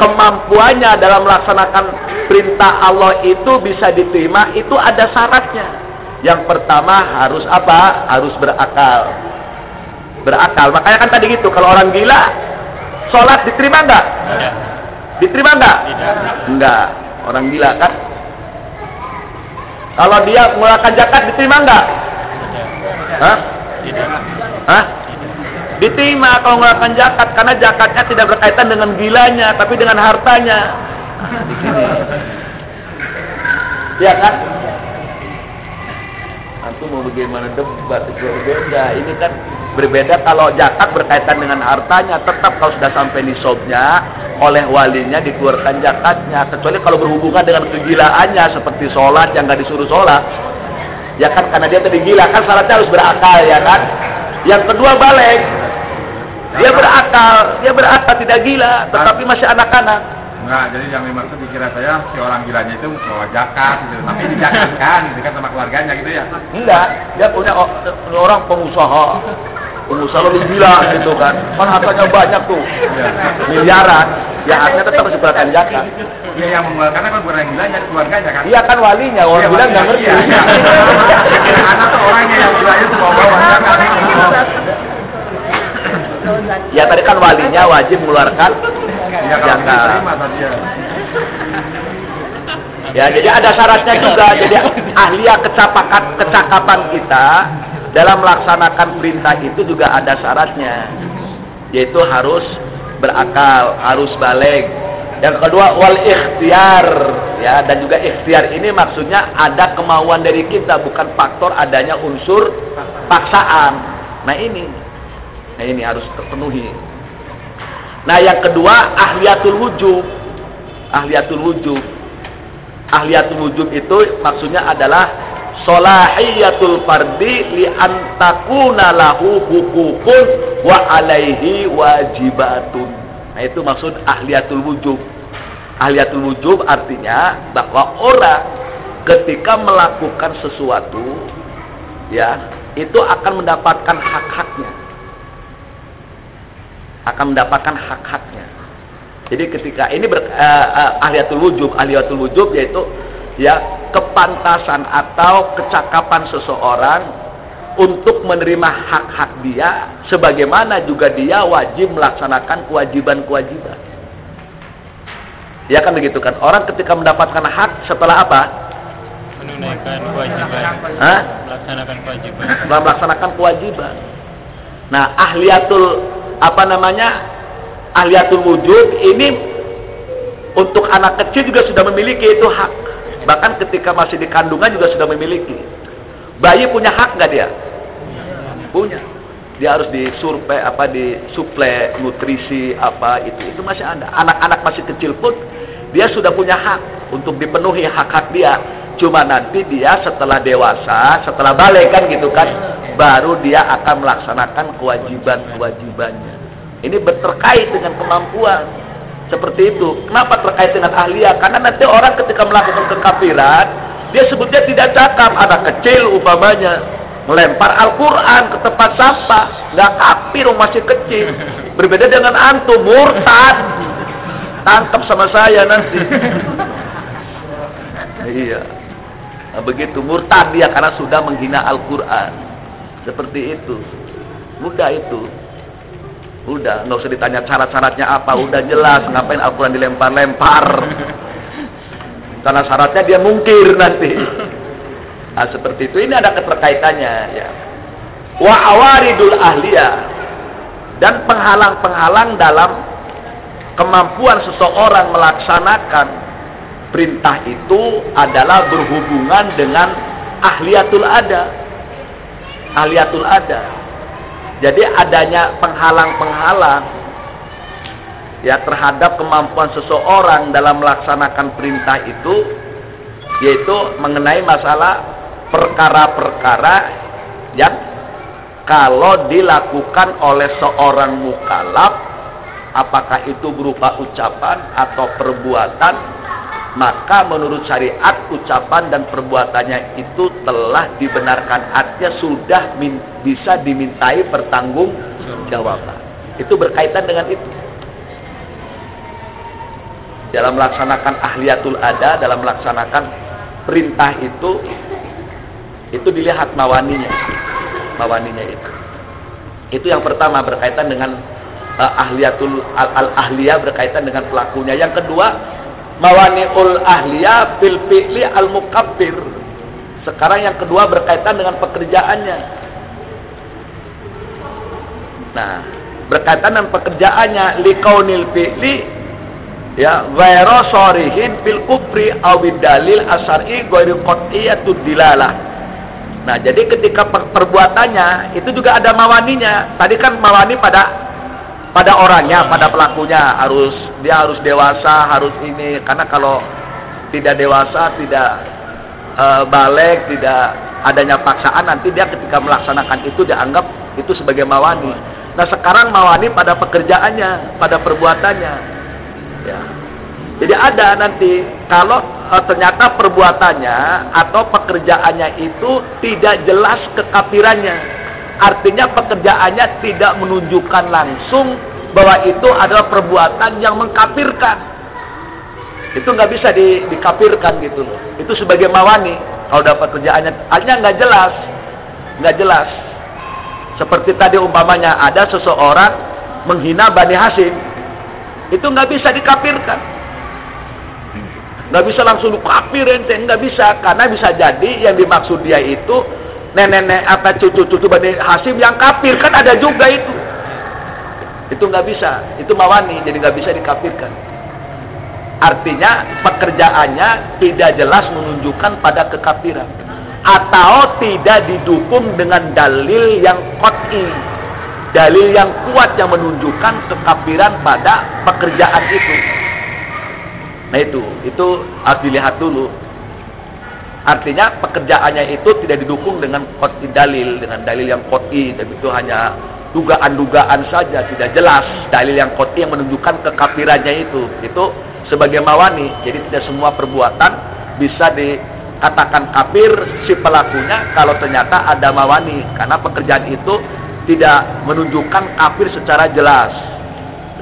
kemampuannya dalam melaksanakan perintah Allah itu bisa diterima, itu ada syaratnya. Yang pertama harus apa? Harus berakal. Berakal. Makanya kan tadi gitu, kalau orang gila, sholat diterima enggak? Diterima enggak? Enggak. Orang gila kan? Kalau dia mengeluarkan zakat diterima enggak? Hah? Hah? Diterima kalau mengeluarkan zakat karena zakatnya tidak berkaitan dengan gilanya tapi dengan hartanya. Ya kan? Antum mau bagaimana debat itu berbeda. Ini kan berbeda kalau zakat berkaitan dengan hartanya. Tetap kalau sudah sampai nisabnya oleh walinya dikeluarkan zakatnya. Kecuali kalau berhubungan dengan kegilaannya seperti sholat yang nggak disuruh sholat. Ya kan karena dia tadi gila kan syaratnya harus berakal ya kan. Yang kedua balik. Dia berakal, dia berakal tidak gila, tetapi masih anak-anak. Enggak, jadi yang dimaksud dikira saya si orang gilanya itu bawa zakat gitu. Tapi dijakatkan gitu kan sama keluarganya gitu ya. Enggak, dia punya orang pengusaha. Pengusaha lebih gila gitu kan. Kan hartanya banyak tuh. Iya. Miliaran. Ya artinya tetap harus dikeluarkan zakat. Iya yang mengeluarkannya kan bukan yang gilanya, keluarganya kan. Iya kan walinya, orang ya, gila nggak ngerti. Iya, Anak tuh orangnya yang gilanya tuh bawa-bawa zakat. walinya wajib mengeluarkan Ya kalau zakat. diterima tadi ya. Ya, jadi ada syaratnya juga. Jadi ahliya kecakapan kecakapan kita dalam melaksanakan perintah itu juga ada syaratnya. Yaitu harus berakal, harus balik. Yang kedua wal ikhtiar ya dan juga ikhtiar ini maksudnya ada kemauan dari kita bukan faktor adanya unsur paksaan. Nah ini. Nah ini harus terpenuhi. Nah yang kedua ahliyatul wujub. Ahliyatul wujub ahliyatul wujub itu maksudnya adalah solahiyatul fardi li antakuna lahu hukukun wa alaihi wajibatun. Nah itu maksud ahliyatul wujub. Ahliyatul wujub artinya bahwa orang ketika melakukan sesuatu ya itu akan mendapatkan hak-haknya. Akan mendapatkan hak-haknya. Jadi ketika ini ber, uh, uh, ahliyatul wujub, ahliyatul wujub yaitu ya kepantasan atau kecakapan seseorang untuk menerima hak-hak dia sebagaimana juga dia wajib melaksanakan kewajiban-kewajiban. Ya kan begitu kan? Orang ketika mendapatkan hak setelah apa? menunaikan kewajiban Hah? melaksanakan kewajiban melaksanakan kewajiban. Nah, ahliyatul apa namanya? ahliyatul wujud ini untuk anak kecil juga sudah memiliki itu hak. Bahkan ketika masih di kandungan juga sudah memiliki. Bayi punya hak nggak dia? Punya. Dia harus disurvei apa disuplai nutrisi apa itu itu masih ada. Anak-anak masih kecil pun dia sudah punya hak untuk dipenuhi hak-hak dia. Cuma nanti dia setelah dewasa, setelah balik kan gitu kan, baru dia akan melaksanakan kewajiban-kewajibannya. Ini berterkait dengan kemampuan. Seperti itu. Kenapa terkait dengan ahliya? Karena nanti orang ketika melakukan kekafiran, dia sebutnya tidak cakap. Anak kecil umpamanya. Melempar Al-Quran ke tempat sampah. Nggak kafir, masih kecil. Berbeda dengan antum, murtad. Tangkap sama saya nanti. iya. Nah, begitu, murtad dia karena sudah menghina Al-Quran. Seperti itu. Mudah itu. Udah, nggak usah ditanya syarat-syaratnya apa, udah jelas ngapain Al-Quran dilempar-lempar. Karena syaratnya dia mungkir nanti. Nah, seperti itu. Ini ada keterkaitannya ya. Wa awaridul ahliya dan penghalang-penghalang dalam kemampuan seseorang melaksanakan perintah itu adalah berhubungan dengan ahliyatul ada. Ahliyatul ada. Jadi adanya penghalang-penghalang ya terhadap kemampuan seseorang dalam melaksanakan perintah itu yaitu mengenai masalah perkara-perkara yang kalau dilakukan oleh seorang mukallaf apakah itu berupa ucapan atau perbuatan maka menurut syariat ucapan dan perbuatannya itu telah dibenarkan. Artinya sudah min, bisa dimintai pertanggung jawaban itu berkaitan dengan itu. Dalam melaksanakan ahliyatul ada dalam melaksanakan perintah itu itu dilihat mawaninya. Mawaninya itu. Itu yang pertama berkaitan dengan uh, ahliyatul al, al ahliya berkaitan dengan pelakunya. Yang kedua mawaniul ahliya fil fi'li al mukabbir. Sekarang yang kedua berkaitan dengan pekerjaannya. Nah, berkaitan dengan pekerjaannya likaunil fi'li ya ghairu sorihin fil kufri aw dalil asari ghairu qat'iyatud dilalah. Nah, jadi ketika perbuatannya itu juga ada mawaninya. Tadi kan mawani pada pada orangnya, pada pelakunya harus dia harus dewasa, harus ini karena kalau tidak dewasa, tidak e, balik, tidak adanya paksaan nanti dia ketika melaksanakan itu dianggap itu sebagai mawani. Nah, sekarang mawani pada pekerjaannya, pada perbuatannya. Ya. Jadi ada nanti kalau e, ternyata perbuatannya atau pekerjaannya itu tidak jelas kekafirannya Artinya pekerjaannya tidak menunjukkan langsung bahwa itu adalah perbuatan yang mengkafirkan. Itu nggak bisa di, dikafirkan gitu loh. Itu sebagai mawani. Kalau dapat kerjaannya, artinya nggak jelas, nggak jelas. Seperti tadi umpamanya ada seseorang menghina Bani Hasim, itu nggak bisa dikafirkan. Nggak bisa langsung kafir ente, nggak bisa. Karena bisa jadi yang dimaksud dia itu nenek-nenek atau cucu-cucu Bani Hasim yang kafir. Kan ada juga itu. Itu nggak bisa. Itu mawani, jadi nggak bisa dikafirkan. Artinya pekerjaannya tidak jelas menunjukkan pada kekafiran. Atau tidak didukung dengan dalil yang kot'i. Dalil yang kuat yang menunjukkan kekafiran pada pekerjaan itu. Nah itu, itu harus dilihat dulu. Artinya pekerjaannya itu tidak didukung dengan koti dalil, dengan dalil yang koti, dan itu hanya dugaan-dugaan saja, tidak jelas dalil yang koti yang menunjukkan kekafirannya itu. Itu sebagai mawani, jadi tidak semua perbuatan bisa dikatakan kafir si pelakunya kalau ternyata ada mawani, karena pekerjaan itu tidak menunjukkan kafir secara jelas,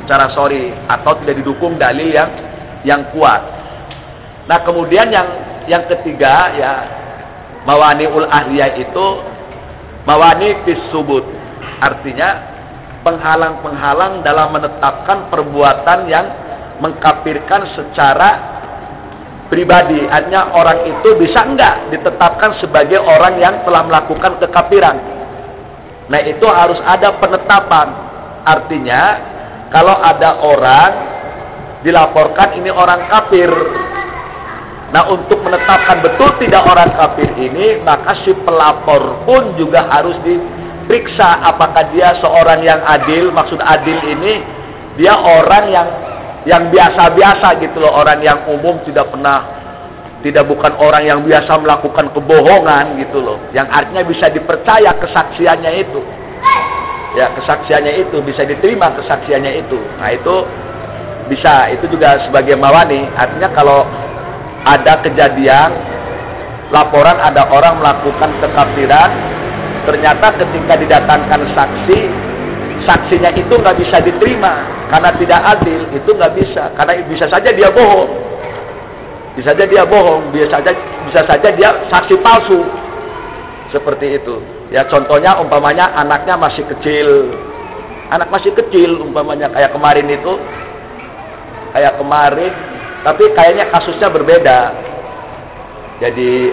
secara sorry, atau tidak didukung dalil yang yang kuat. Nah kemudian yang yang ketiga ya mawani ul ahliyah itu mawani fisubut artinya penghalang-penghalang dalam menetapkan perbuatan yang mengkapirkan secara pribadi. Artinya orang itu bisa enggak ditetapkan sebagai orang yang telah melakukan kekafiran. Nah itu harus ada penetapan. Artinya kalau ada orang dilaporkan ini orang kafir. Nah untuk menetapkan betul tidak orang kafir ini, maka si pelapor pun juga harus diperiksa apakah dia seorang yang adil. Maksud adil ini dia orang yang yang biasa-biasa gitu loh, orang yang umum tidak pernah tidak bukan orang yang biasa melakukan kebohongan gitu loh. Yang artinya bisa dipercaya kesaksiannya itu. Ya, kesaksiannya itu bisa diterima kesaksiannya itu. Nah, itu bisa itu juga sebagai mawani artinya kalau ada kejadian laporan ada orang melakukan kekafiran ternyata ketika didatangkan saksi saksinya itu nggak bisa diterima. Karena tidak adil itu nggak bisa. Karena bisa saja dia bohong. Bisa saja dia bohong bisa saja bisa saja dia saksi palsu. Seperti itu. Ya contohnya umpamanya anaknya masih kecil. Anak masih kecil umpamanya. Kayak kemarin itu. Kayak kemarin. Tapi kayaknya kasusnya berbeda. Jadi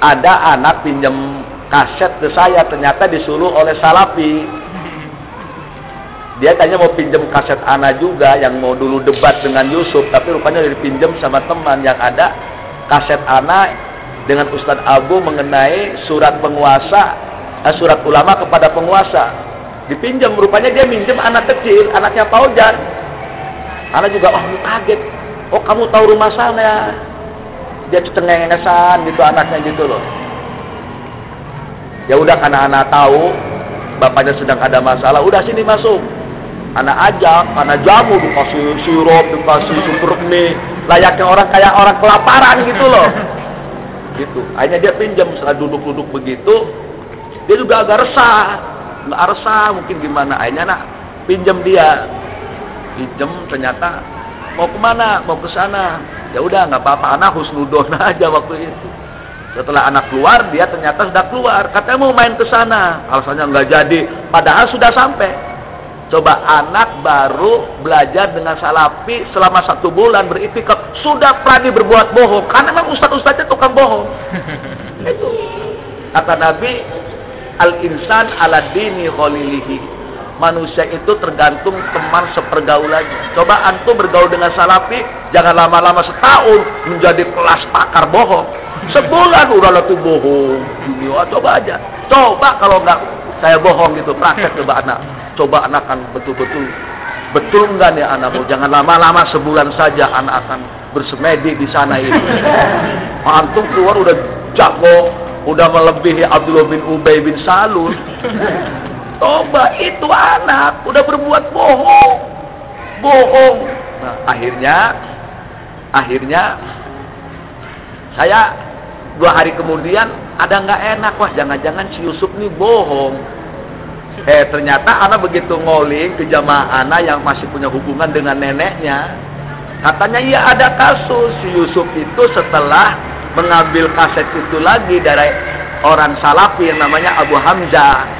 ada anak pinjam kaset ke saya ternyata disuruh oleh Salafi dia tanya mau pinjam kaset Ana juga yang mau dulu debat dengan Yusuf tapi rupanya dipinjam sama teman yang ada kaset Ana dengan Ustadz Abu mengenai surat penguasa eh, surat ulama kepada penguasa dipinjam rupanya dia minjem anak kecil anaknya Paujan Anak juga, oh kaget. Oh kamu tahu rumah sana. Dia cengengesan gitu anaknya gitu loh. Ya udah karena anak tahu bapaknya sedang ada masalah, udah sini masuk. Anak ajak, anak jamu dikasih sirup, dikasih super mie, layaknya orang kayak orang kelaparan gitu loh. [laughs] Gitu. Akhirnya dia pinjam setelah duduk-duduk begitu, dia juga agak resah, nggak resah mungkin gimana. Akhirnya nak pinjam dia, pinjem ternyata mau ke mana mau ke sana ya udah nggak apa-apa. Anak husnudon [laughs] aja waktu itu. Setelah anak keluar dia ternyata sudah keluar. Katanya mau main ke sana. Alasannya nggak jadi. Padahal sudah sampai. Coba anak baru belajar dengan salafi selama satu bulan beritikaf. Sudah berani berbuat bohong. Karena memang ustadz ustadznya tukang bohong. [laughs] Itu. Kata Nabi al insan ala dini kholilihi manusia itu tergantung teman sepergaulannya. Coba antum bergaul dengan salafi, jangan lama-lama setahun menjadi kelas pakar bohong. Sebulan udah lebih bohong. Dunia, coba aja. Coba kalau nggak saya bohong gitu, praktek coba anak. Coba anak kan betul-betul betul nggak nih anak mau jangan lama-lama sebulan saja anak akan bersemedi di sana ini. Antum keluar udah jago, udah melebihi Abdullah bin Ubay bin Salul. Toba itu anak udah berbuat bohong. Bohong. Nah, akhirnya akhirnya saya dua hari kemudian ada nggak enak wah jangan-jangan si Yusuf nih bohong. Eh ternyata anak begitu ngoling ke jamaah anak yang masih punya hubungan dengan neneknya. Katanya iya ada kasus si Yusuf itu setelah mengambil kaset itu lagi dari orang salafi yang namanya Abu Hamzah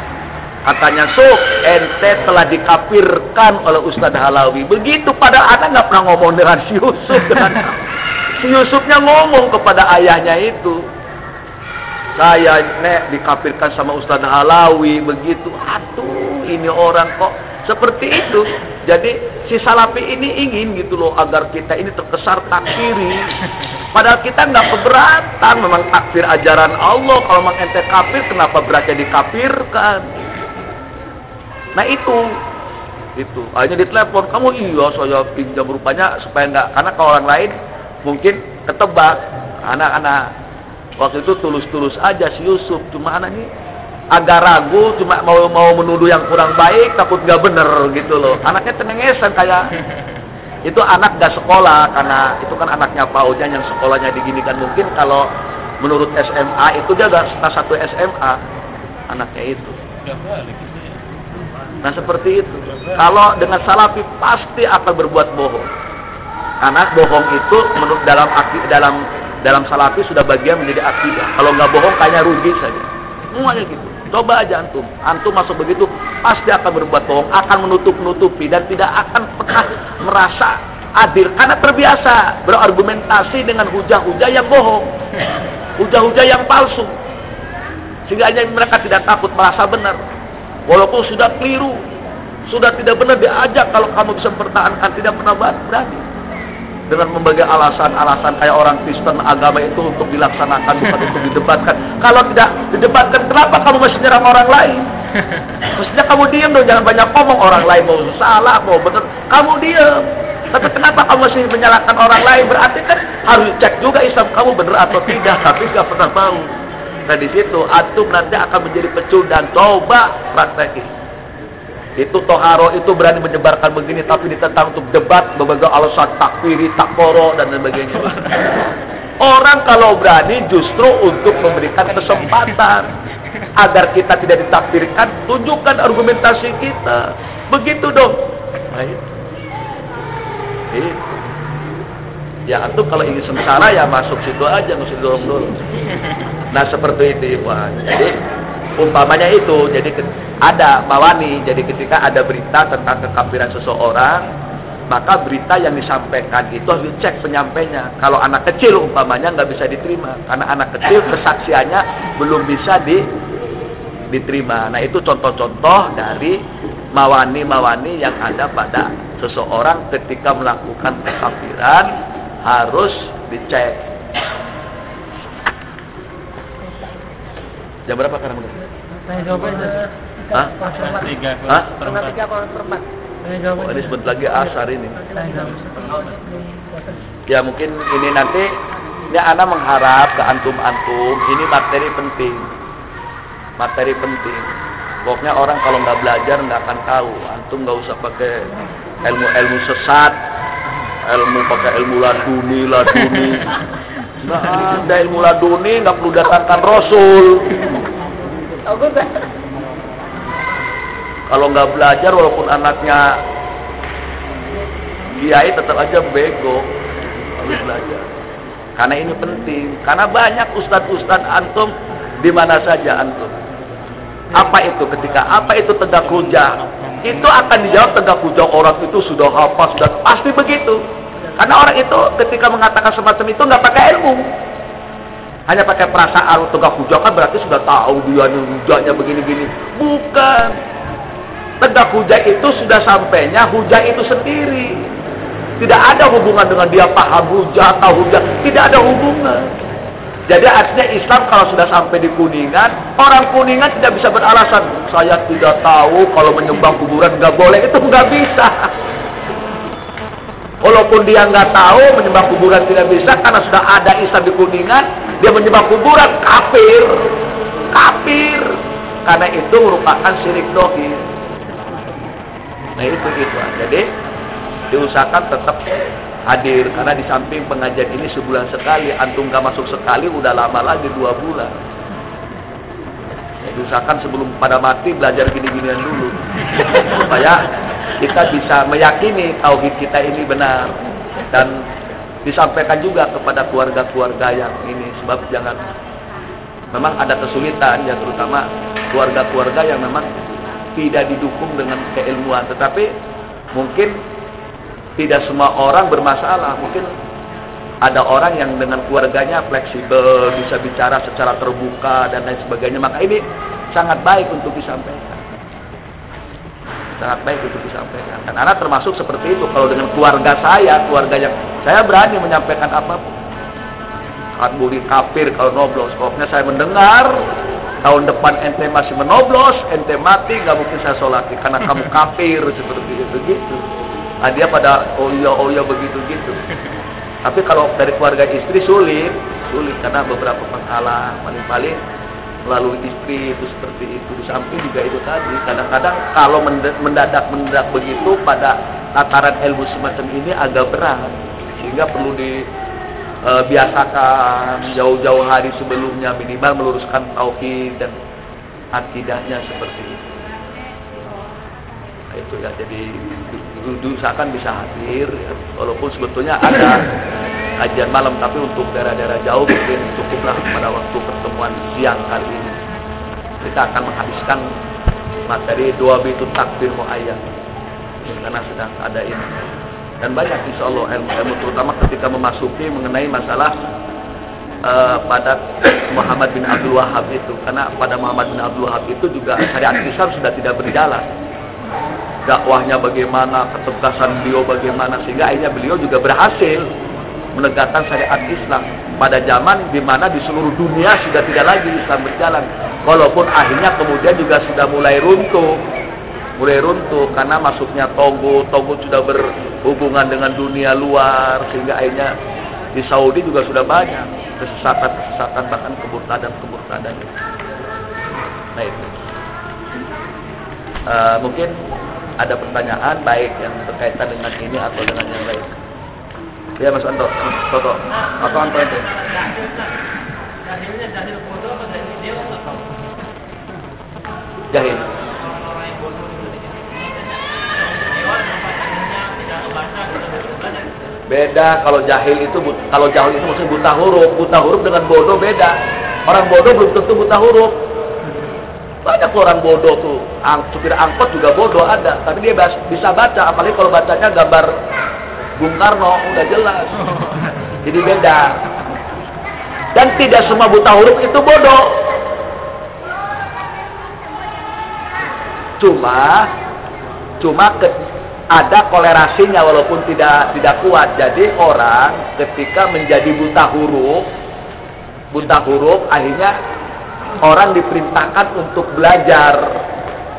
Katanya, so ente telah dikafirkan oleh Ustadz Halawi. Begitu pada anak nggak pernah ngomong dengan si Yusuf. Dengan si Yusufnya ngomong kepada ayahnya itu. Saya nek dikafirkan sama Ustadz Halawi begitu. Aduh, ini orang kok seperti itu. Jadi si Salafi ini ingin gitu loh agar kita ini terkesar takfiri. Padahal kita nggak keberatan memang takfir ajaran Allah. Kalau memang ente kafir kenapa beratnya dikafirkan? Nah itu. Itu. Hanya ditelepon kamu iya saya pinjam rupanya supaya nggak karena kalau orang lain mungkin ketebak. Anak-anak. Waktu itu tulus-tulus aja si Yusuf. Cuma anak ini agak ragu cuma mau mau menuduh yang kurang baik takut nggak bener gitu loh. Anaknya tenengesan kayak. [laughs] Itu anak gak sekolah karena itu kan anaknya Pak Ojan yang sekolahnya diginikan mungkin. Kalau menurut SMA itu dia gak satu SMA anaknya itu nah seperti itu kalau dengan salafi pasti akan berbuat bohong karena bohong itu menurut dalam dalam dalam salafi sudah bagian menjadi akidah kalau nggak bohong kayaknya rugi saja semuanya gitu Coba aja antum. Antum masuk begitu, pasti akan berbuat bohong, akan menutup-nutupi dan tidak akan pernah merasa adil karena terbiasa berargumentasi dengan hujah-hujah yang bohong. Hujah-hujah yang palsu. Sehingga mereka tidak takut merasa benar. Walaupun sudah keliru, sudah tidak benar diajak kalau kamu bisa mempertahankan tidak pernah berani dengan membagai alasan-alasan kayak orang Kristen agama itu untuk dilaksanakan bukan [laughs] untuk didebatkan. Kalau tidak didebatkan, kenapa kamu masih nyerang orang lain? Mestinya kamu diam dong, jangan banyak ngomong orang lain mau salah, mau benar. Kamu diam. Tapi kenapa kamu masih menyalahkan orang lain? Berarti kan harus cek juga Islam kamu benar atau tidak. Tapi nggak pernah tahu. Nah di situ antum nanti akan menjadi pecundang. Coba praktekin. Itu Toharo itu berani menyebarkan begini tapi ditentang untuk debat berbagai alasan takfiri, takforo dan sebagainya. Orang kalau berani justru untuk memberikan kesempatan agar kita tidak ditakdirkan, tunjukkan argumentasi kita. Begitu dong. Baik. Ya itu kalau ingin sengsara ya masuk situ aja, usah dorong dulu. [laughs] Nah seperti itu, Pak. Jadi umpamanya itu jadi ada mawani jadi ketika ada berita tentang kekafiran seseorang maka berita yang disampaikan itu harus dicek penyampainya kalau anak kecil umpamanya nggak bisa diterima karena anak kecil kesaksiannya belum bisa di, diterima nah itu contoh-contoh dari mawani-mawani yang ada pada seseorang ketika melakukan kekafiran harus dicek jam berapa sekarang udah Tanya jawabannya. Hah? Tiga, Hah? Tiga. Tanya Oh, ini sebut lagi asar ini. Tanya jawabannya. Ya mungkin ini nanti ini Ana mengharap ke antum-antum ini materi penting. Materi penting. Pokoknya orang kalau nggak belajar nggak akan tahu. Antum nggak usah pakai ilmu-ilmu sesat, ilmu pakai ilmu laduni, laduni. [laughs] Nggak ada ilmu laduni, nggak perlu datangkan Rasul. Kalau nggak belajar walaupun anaknya kiai tetap aja bego harus belajar. Karena ini penting. Karena banyak ustadz-ustadz antum di mana saja antum. Apa itu ketika apa itu tegak hujah? Itu akan dijawab tegak hujah orang itu sudah hafal sudah pasti begitu. Karena orang itu ketika mengatakan semacam itu nggak pakai ilmu, hanya pakai perasaan tegak hujah kan berarti sudah tahu dia hujahnya begini-gini. Bukan. Tegak hujah itu sudah sampainya hujah itu sendiri. Tidak ada hubungan dengan dia paham hujah atau hujah. Tidak ada hubungan. Jadi artinya Islam kalau sudah sampai di Kuningan, orang Kuningan tidak bisa beralasan. Saya tidak tahu kalau menyembah kuburan nggak boleh. Itu nggak bisa. Walaupun dia nggak tahu menyembah kuburan tidak bisa karena sudah ada Islam di Kuningan, dia menyembah kuburan kafir, kafir. Karena itu merupakan syirik dohir. Nah itu gitu. Jadi diusahakan tetap hadir. Karena di samping pengajian ini sebulan sekali, antum nggak masuk sekali udah lama lagi dua bulan. Ya, diusahakan sebelum pada mati belajar gini-ginian dulu. [laughs] Supaya kita bisa meyakini tauhid kita ini benar. Dan disampaikan juga kepada keluarga-keluarga yang ini sebab jangan memang ada kesulitan ya terutama keluarga-keluarga yang memang tidak didukung dengan keilmuan. Tetapi mungkin tidak semua orang bermasalah mungkin ada orang yang dengan keluarganya fleksibel bisa bicara secara terbuka dan lain sebagainya. Maka ini sangat baik untuk disampaikan. Sangat baik untuk disampaikan. Dan anak termasuk seperti itu. Kalau dengan keluarga saya keluarga yang saya berani menyampaikan apa pun. Saat bully kafir kalau noblos. Pokoknya saya mendengar tahun depan ente masih menoblos, ente mati, nggak mungkin saya sholati karena kamu kafir seperti itu. Gitu. Nah, dia pada oh iya begitu gitu. Tapi kalau dari keluarga istri sulit, sulit karena beberapa penghalang paling-paling melalui istri itu seperti itu di samping juga itu tadi kadang-kadang kalau mendadak mendadak begitu pada tataran ilmu semacam ini agak berat sehingga perlu di e, jauh-jauh hari sebelumnya minimal meluruskan tauhid dan akidahnya seperti itu. Nah, itu ya jadi diusahakan bisa hadir ya. walaupun sebetulnya ada kajian malam tapi untuk daerah-daerah jauh mungkin cukuplah pada waktu pertemuan siang kali ini. Kita akan menghabiskan materi dua bitu takbir muayyad karena sedang ada ini. Dan banyak insya Allah ilmu-ilmu terutama ketika memasuki mengenai masalah uh, pada Muhammad bin Abdul Wahab itu. Karena pada Muhammad bin Abdul Wahab itu juga syariat Islam sudah tidak berjalan dakwahnya bagaimana ketegasan beliau bagaimana sehingga akhirnya beliau juga berhasil menegakkan syariat Islam pada zaman di mana di seluruh dunia sudah tidak lagi Islam berjalan walaupun akhirnya kemudian juga sudah mulai runtuh mulai runtuh karena masuknya Togo, Togo sudah berhubungan dengan dunia luar sehingga akhirnya di Saudi juga sudah banyak kesesatan-kesesatan bahkan kemurtadan-kemurtadan. Nah itu. Uh, mungkin ada pertanyaan baik yang berkaitan dengan ini atau dengan yang lain. Ya Mas Anto, Toto, atau Anto itu. Jahil. Beda kalau jahil itu kalau jahil itu maksudnya buta huruf. Buta huruf dengan bodoh beda. Orang bodoh belum tentu buta huruf. Banyak orang bodoh tuh. Ang, supir angkot juga bodoh ada. Tapi dia bisa baca. Apalagi kalau bacanya gambar Bung Karno. Udah jelas. [laughs] Jadi beda. Dan tidak semua buta huruf itu bodoh. Cuma cuma ke, ada kolerasinya walaupun tidak tidak kuat. Jadi orang ketika menjadi buta huruf, buta huruf akhirnya orang diperintahkan untuk belajar.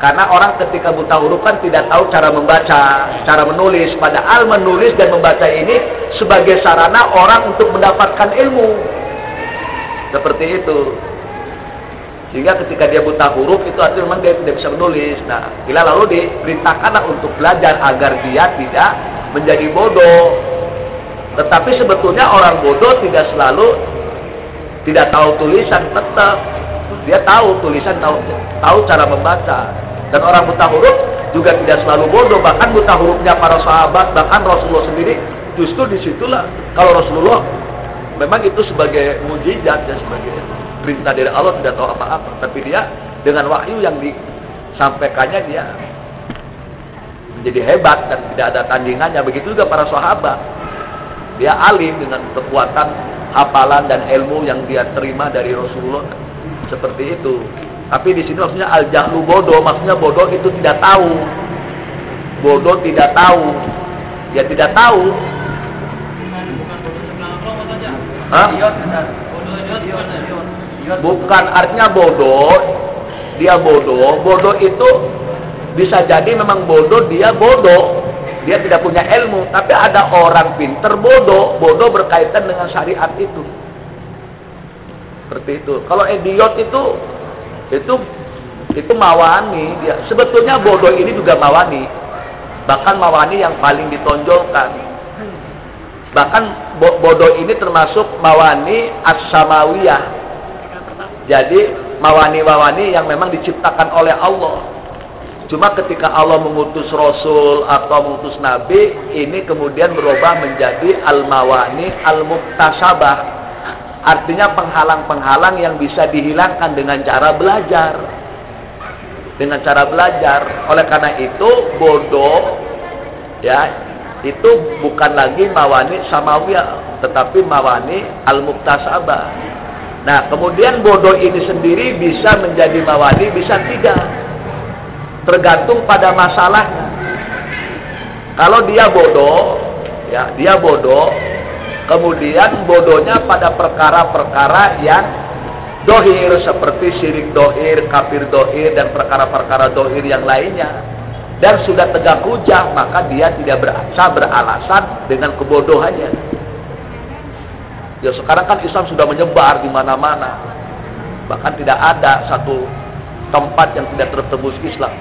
Karena orang ketika buta huruf kan tidak tahu cara membaca, cara menulis. Padahal menulis dan membaca ini sebagai sarana orang untuk mendapatkan ilmu. Seperti itu. Sehingga ketika dia buta huruf itu artinya memang dia tidak bisa menulis. Nah, bila lalu diperintahkanlah untuk belajar agar dia tidak menjadi bodoh. Tetapi sebetulnya orang bodoh tidak selalu tidak tahu tulisan tetap. Dia tahu tulisan, tahu tahu cara membaca. Dan orang buta huruf juga tidak selalu bodoh. Bahkan buta hurufnya para sahabat, bahkan Rasulullah sendiri justru di situlah. Kalau Rasulullah memang itu sebagai mujizat dan sebagai perintah dari Allah tidak tahu apa-apa. Tapi dia dengan wahyu yang disampaikannya dia menjadi hebat dan tidak ada tandingannya. Begitu juga para sahabat. Dia alim dengan kekuatan hafalan dan ilmu yang dia terima dari Rasulullah. Seperti itu tapi di sini maksudnya al jahlu bodoh maksudnya bodoh itu tidak tahu bodoh tidak tahu ya tidak tahu Hah? Bukan artinya bodoh, dia bodoh. Bodoh itu bisa jadi memang bodoh, dia bodoh. Dia tidak punya ilmu, tapi ada orang pinter bodoh, bodoh berkaitan dengan syariat itu. Seperti itu. Kalau idiot itu itu itu mawani dia. Sebetulnya bodoh ini juga mawani. Bahkan mawani yang paling ditonjolkan. Bahkan bodoh ini termasuk mawani as-samawiyah jadi mawani-mawani yang memang diciptakan oleh Allah. Cuma ketika Allah mengutus Rasul atau mengutus Nabi, ini kemudian berubah menjadi al-mawani al-muktasabah. Artinya penghalang-penghalang yang bisa dihilangkan dengan cara belajar. dengan cara belajar. Oleh karena itu bodoh ya itu bukan lagi mawani samawiyah tetapi mawani al-muktasabah. Nah, kemudian bodoh ini sendiri bisa menjadi mawani, bisa tidak. Tergantung pada masalahnya. Kalau dia bodoh, ya, dia bodoh, kemudian bodohnya pada perkara-perkara yang dohir seperti syirik dohir, kafir dohir dan perkara-perkara dohir yang lainnya dan sudah tegak hujah maka dia tidak berasa beralasan dengan kebodohannya. Ya sekarang kan Islam sudah menyebar di mana-mana. Bahkan tidak ada satu tempat yang tidak tertebus Islam.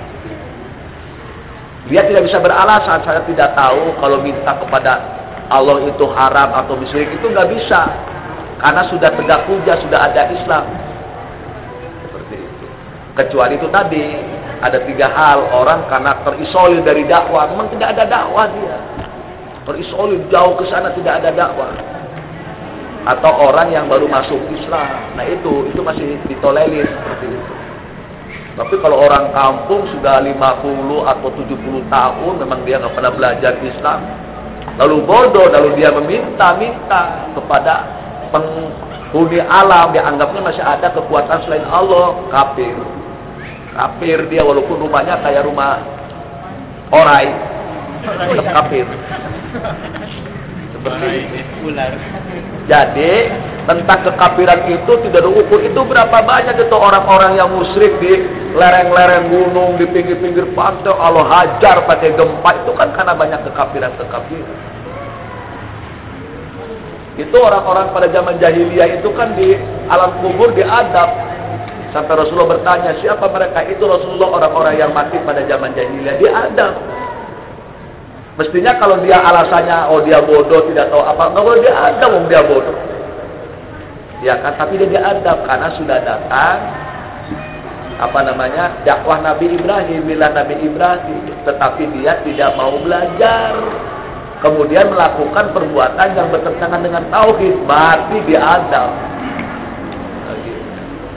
Dia tidak bisa beralasan, saya tidak tahu kalau minta kepada Allah itu haram atau musyrik itu nggak bisa. Karena sudah tegak hujah, sudah ada Islam. Seperti itu. Kecuali itu tadi, ada tiga hal. Orang karena terisolir dari dakwah, memang tidak ada dakwah dia. Terisolir jauh ke sana tidak ada dakwah. Atau orang yang baru masuk Islam. Nah itu, itu masih ditolerir seperti itu. Tapi kalau orang kampung sudah 50 atau 70 tahun memang dia nggak pernah belajar Islam. Lalu bodoh, lalu dia meminta-minta kepada penghuni alam dia anggapnya masih ada kekuatan selain Allah. Kafir. Kafir dia walaupun rumahnya kayak rumah orai tetap kafir seperti itu jadi tentang kekafiran itu tidak diukur. Itu berapa banyak itu orang-orang yang musyrik di lereng-lereng gunung di pinggir-pinggir pantai. Allah hajar pakai gempa. Itu kan karena banyak kekafiran-kekafiran. Itu orang-orang pada zaman jahiliyah itu kan di alam kubur diadab. Sampai Rasulullah bertanya, siapa mereka? Itu Rasulullah orang-orang yang mati pada zaman jahiliyah. Diadab. Mestinya kalau dia alasannya, oh dia bodoh, tidak tahu apa, nggak boleh diadab, oh dia bodoh. Ya kan, tapi dia diadab karena sudah datang apa namanya dakwah Nabi Ibrahim, milah Nabi Ibrahim, tetapi dia tidak mau belajar kemudian melakukan perbuatan yang bertentangan dengan tauhid, mati di Adam.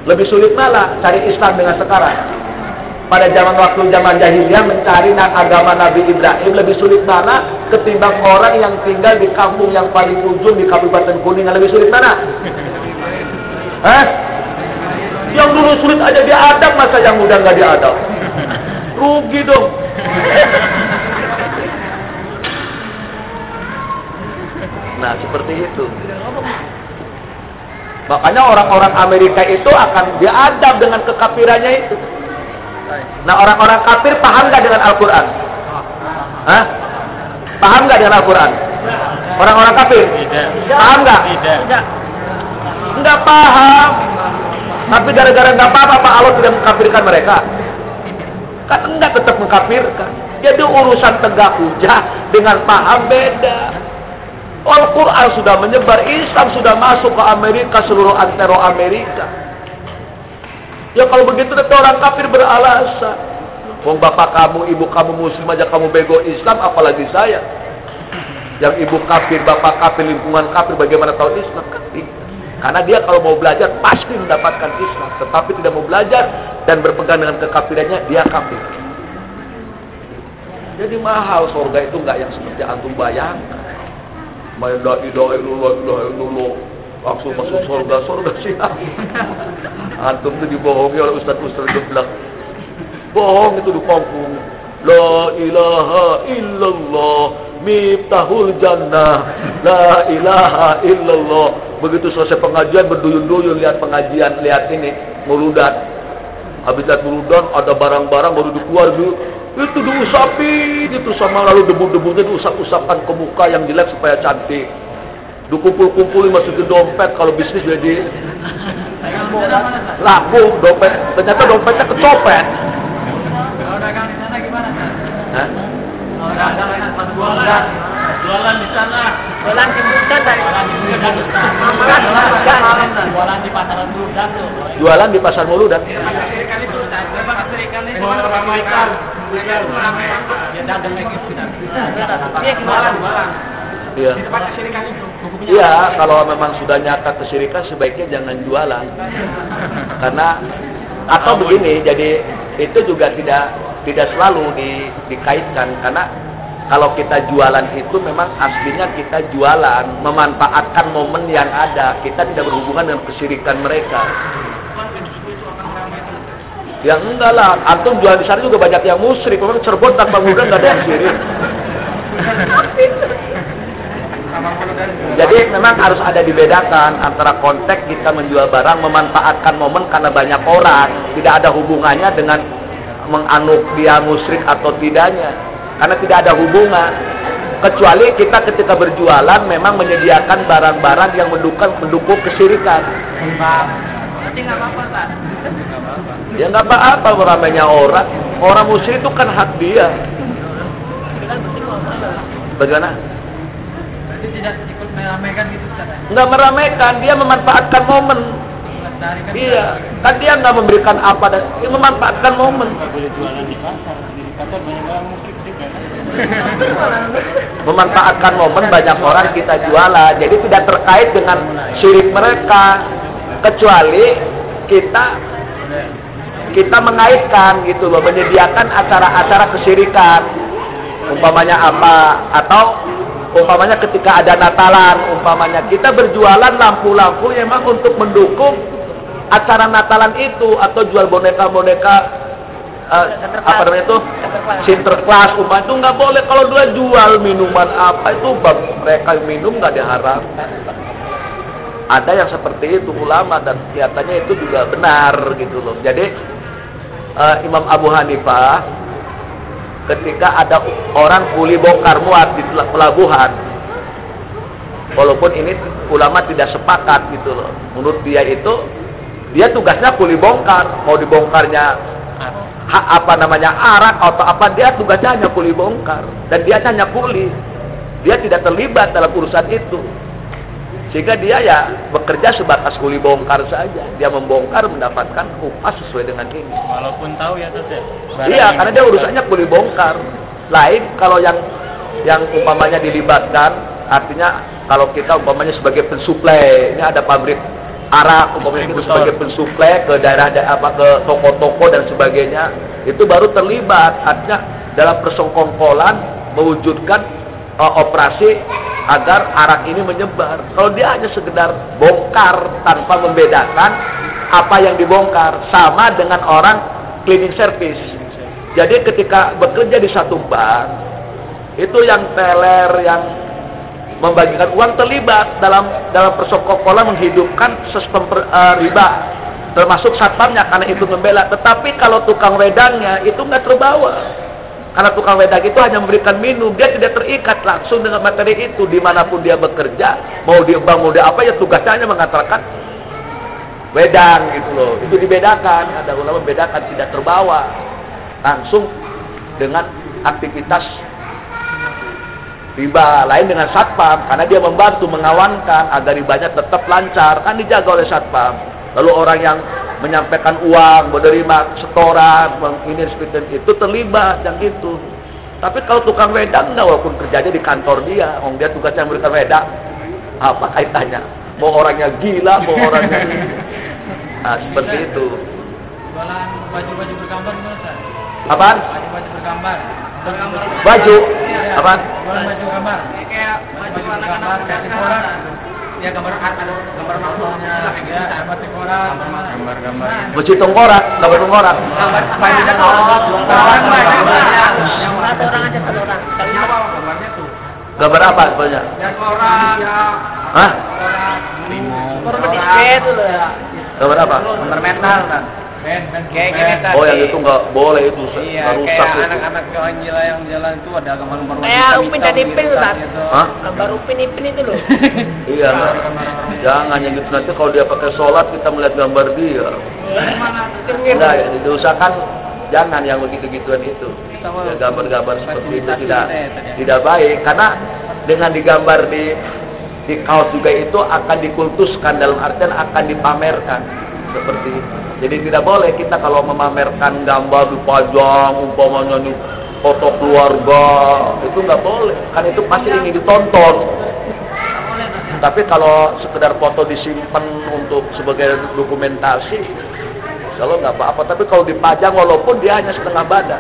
Lebih sulit malah cari Islam dengan sekarang. Pada zaman waktu zaman jahiliyah mencari agama Nabi Ibrahim lebih sulit mana ketimbang orang yang tinggal di kampung yang paling ujung di Kabupaten Kuningan lebih sulit mana? Hah? Yang dulu sulit aja diadab masa yang muda nggak diadab? Rugi dong. Nah, seperti itu. Makanya orang-orang Amerika itu akan diadab dengan kekafirannya itu. Nah, orang-orang kafir paham gak dengan Al-Quran? Hah? Paham gak dengan Al-Quran? Orang-orang kafir? Paham gak? Tidak. Enggak paham. Tapi gara-gara enggak paham apa Allah tidak mengkafirkan mereka? Kan enggak tetap mengkafirkan. Jadi urusan tegak hujah dengan paham beda. Al-Quran sudah menyebar, Islam sudah masuk ke Amerika, seluruh antero Amerika. Ya kalau begitu nanti orang kafir beralasan. Wong bapak kamu, ibu kamu muslim aja kamu bego Islam, apalagi saya. Yang ibu kafir, bapak kafir, lingkungan kafir, bagaimana tahu Islam? Kan Karena dia kalau mau belajar pasti mendapatkan Islam. Tetapi tidak mau belajar dan berpegang dengan kekafirannya, dia kafir. Jadi mahal surga itu enggak yang seperti antum bayangkan main ilaha illallah ilaha illallah langsung masuk surga surga siap. Antum itu dibohongi oleh ustaz ustaz geblak bohong itu di kampung. La ilaha illallah miftahul jannah. La ilaha illallah. Begitu selesai pengajian berduyun-duyun lihat pengajian lihat ini muludan habis lihat muludan ada barang-barang baru dikeluar dulu itu diusapin itu sama lalu debu-debunya diusap-usapkan ke muka yang jelek supaya cantik dikumpul-kumpulin masukin dompet kalau bisnis jadi laku dompet. Ternyata dompetnya kecopet Hah? jualan di sana jualan di dari jualan di pasar Muludan tuh jualan di pasar Muludan Iya. Iya, kalau memang sudah nyata kesyirikan sebaiknya jangan jualan. Karena atau begini, jadi itu juga tidak tidak selalu di, dikaitkan. Karena kalau kita jualan itu memang aslinya kita jualan memanfaatkan momen yang ada. Kita tidak berhubungan dengan kesirikan mereka. Yang enggak lah antum jual di sana juga banyak yang musyrik. Memang Cirebon tanpa muda nggak ada yang sirik jadi memang harus ada dibedakan antara konteks kita menjual barang memanfaatkan momen karena banyak orang. Tidak ada hubungannya dengan menganuk dia musyrik atau tidaknya. Karena tidak ada hubungan. Kecuali kita ketika berjualan memang menyediakan barang-barang yang mendukung mendukung kesirikan. Berarti nggak apa-apa, Pak. ya nggak apa-apa ramainya orang. Orang musyrik itu kan hak dia. Bagaimana Berarti tidak ikut meramaikan gitu, Ustaz. ya? nggak meramaikan dia memanfaatkan momen iya kan dia nggak memberikan apa dan dia memanfaatkan momen Nggak boleh jualan di pasar. Di pasar banyak orang musrik juga. [laughs] memanfaatkan momen banyak orang kita jualan jadi tidak terkait dengan syirik mereka kecuali kita kita mengaitkan gitu loh menyediakan acara-acara kesyirikan umpamanya apa atau umpamanya ketika ada Natalan umpamanya kita berjualan lampu-lampu yang memang untuk mendukung acara Natalan itu atau jual boneka-boneka eh, apa namanya itu? Sinterklas umpamanya itu nggak boleh. Kalau dia jual minuman apa itu bab mereka minum nggak diharapkan. Ada yang seperti itu ulama dan kelihatannya itu juga benar gitu loh. Jadi eh, Imam Abu Hanifah ketika ada orang kuli bongkar muat di pelabuhan. Walaupun ini ulama tidak sepakat gitu loh. Menurut dia itu dia tugasnya kuli bongkar. Mau dibongkarnya ha- apa namanya arak atau apa dia tugasnya hanya kuli bongkar. Dan dia hanya kuli. Dia tidak terlibat dalam urusan itu sehingga dia ya bekerja sebatas kuli bongkar saja dia membongkar mendapatkan upah sesuai dengan ini Walaupun tahu ya Tos ya. Iya, karena dia urusannya kuli bongkar. Lain kalau yang yang umpamanya dilibatkan, artinya kalau kita umpamanya sebagai pensuplai, ini ada pabrik arak, umpamanya kita sebagai pensuplai ke daerah da- apa ke toko-toko dan sebagainya, itu baru terlibat. Artinya dalam persengkongkolan mewujudkan uh, operasi agar arak ini menyebar. Kalau dia hanya sekedar bongkar tanpa membedakan apa yang dibongkar, sama dengan orang cleaning service. Jadi ketika bekerja di satu bank, itu yang teller, yang membagikan uang terlibat dalam dalam persekongkolan menghidupkan sistem per- eh, riba, termasuk satpamnya karena itu membela. Tetapi kalau tukang wedangnya itu nggak terbawa. Karena tukang wedang itu hanya memberikan minum, dia tidak terikat langsung dengan materi itu. Di mana pun dia bekerja, mau dia bank, mau dia apa ya tugasnya hanya mengantarkan wedang gitu loh. Itu dibedakan, ada ulama membedakan tidak terbawa langsung dengan aktivitas riba. Lain dengan satpam karena dia membantu mengawankan agar ribanya tetap lancar. Kan dijaga oleh satpam. Lalu orang yang menyampaikan uang menerima setoran ini seperti itu terlibat yang gitu tapi kalau tukang wedang enggak walaupun kerjanya di kantor dia orang dia tugasnya memberikan wedang apa kaitannya? Mau orangnya gila mau orangnya [laughs] nah seperti itu. Jualan baju-baju bergambar gimana, apaan? Baju-baju bergambar. Bergambar. baju apaan? Jualan baju gambar. Kayak baju anak-anak. Ya gambar ada gambar masalahnya. Ya gambar koran. Gambar-gambar. baju tengkorak gambar tengkorak Gambar gambar banyak. Yang Satu orang aja satu orang. Apa gambarnya tuh? gambar apa sebenarnya Ya. Ya Hah? Baru berdisket dulu ya. gambar apa Gambar metal kan. Ben, ben, kayak gini oh yang itu nggak boleh itu Iya, rusak kayak itu. anak-anak Anjila yang jalan itu ada gambar-gambar Kayak Upin dan Ipin, Ustaz. Hah? Gambar upin ipin itu loh. [laughs] iya nggak jangan yang gitu. Nanti kalau dia pakai sholat kita melihat gambar dia. Enggak ya diusahakan jangan yang begitu gituan itu ya, gambar-gambar seperti itu tidak tidak baik. Karena dengan digambar di di kaos juga itu akan dikultuskan dalam artian akan dipamerkan. Seperti itu. Jadi tidak boleh kita kalau memamerkan gambar dipajang umpamanya nih foto keluarga itu nggak boleh kan itu pasti ingin ditonton. Tapi kalau sekedar foto disimpan untuk sebagai dokumentasi Kalau nggak apa-apa, tapi kalau dipajang walaupun dia hanya setengah badan.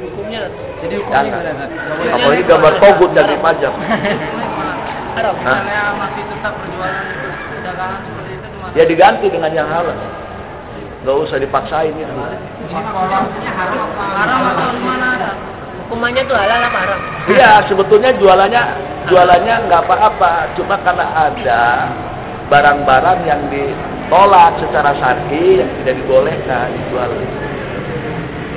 Hukumnya Jadi hukumnya boleh. Apalagi gambar togut yang dipajang. haram. Hah? Misalnya masih tetap perjualan untuk dagangan seperti itu gimana? Ya diganti dengan yang halal. Nggak usah dipaksain itu. Haram atau? Hukumannya tuh halal apa haram? Iya, sebetulnya jualannya jualannya nggak apa-apa, cuma karena ada barang-barang yang ditolak secara syar'i yang tidak dibolehkan dijual.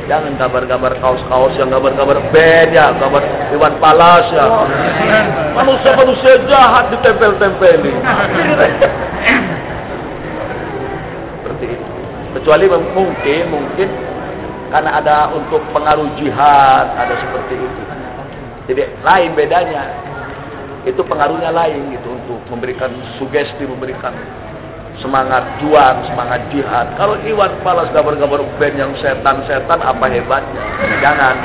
Jangan gambar-gambar kaos-kaos yang gambar-gambar band ya, gambar Iwan Palas ya. Manusia-manusia jahat ditempel-tempelin. [laughs] Kecuali mungkin mungkin karena ada untuk pengaruh jihad, ada seperti itu. Jadi lain bedanya. Itu pengaruhnya lain gitu untuk memberikan sugesti, memberikan semangat juang, semangat jihad. Kalau Iwan Palas gambar-gambar band yang setan-setan apa hebatnya? Jangan.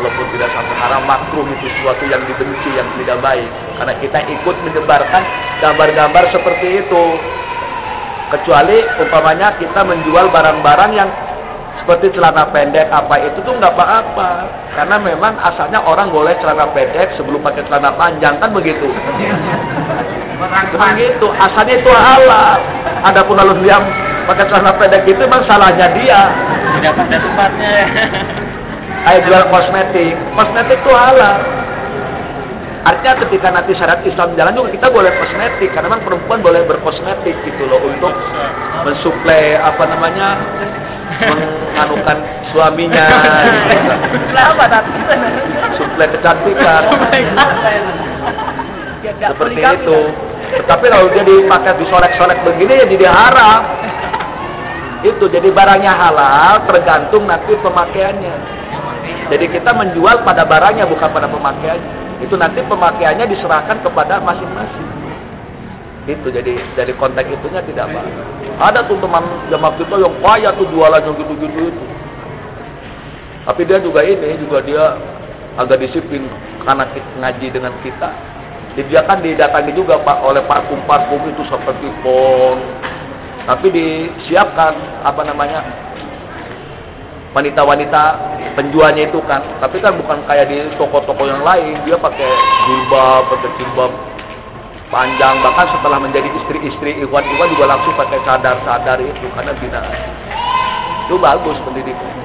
Walaupun tidak sampai haram makruh itu sesuatu yang dibenci, yang tidak baik. Karena kita ikut menyebarkan gambar-gambar seperti itu. Kecuali umpamanya kita menjual barang-barang yang seperti celana pendek apa itu tuh nggak apa-apa. Karena memang asalnya orang boleh celana pendek sebelum pakai celana panjang kan begitu? Memang gitu asalnya itu halal. Adapun kalau dia pakai celana pendek itu memang salahnya dia. Tidak pada tempatnya. Ya. kayak jual kosmetik. Kosmetik itu halal artinya ketika nanti syarat Islam jalan juga kita boleh kosmetik karena memang perempuan boleh berkosmetik gitu loh untuk mensuplai apa namanya menganukan suaminya Kenapa tapi? suplai kecantikan. Nggak seperti itu. tetapi kalau dia dipakai disolek-solek begini ya jadi haram. Itu jadi barangnya halal tergantung nanti pemakaiannya. Jadi kita menjual pada barangnya bukan pada pemakaiannya itu nanti pemakaiannya diserahkan kepada masing-masing. Itu jadi dari konteks itunya tidak apa. Ada tuh teman zaman kita yang kaya tuh jualan yang gitu-gitu itu. Tapi dia juga ini juga dia agak disiplin karena ngaji dengan kita. Dia kan didatangi juga pak oleh parfum-parfum itu seperti pon. Tapi disiapkan apa namanya wanita-wanita penjualnya itu kan. Tapi kan bukan kayak di toko-toko yang lain. Dia pakai jilbab pakai jilbab panjang. Bahkan setelah menjadi istri-istri Iwan Iwan juga langsung pakai cadar-cadar itu. Karena tidak itu bagus pendidikan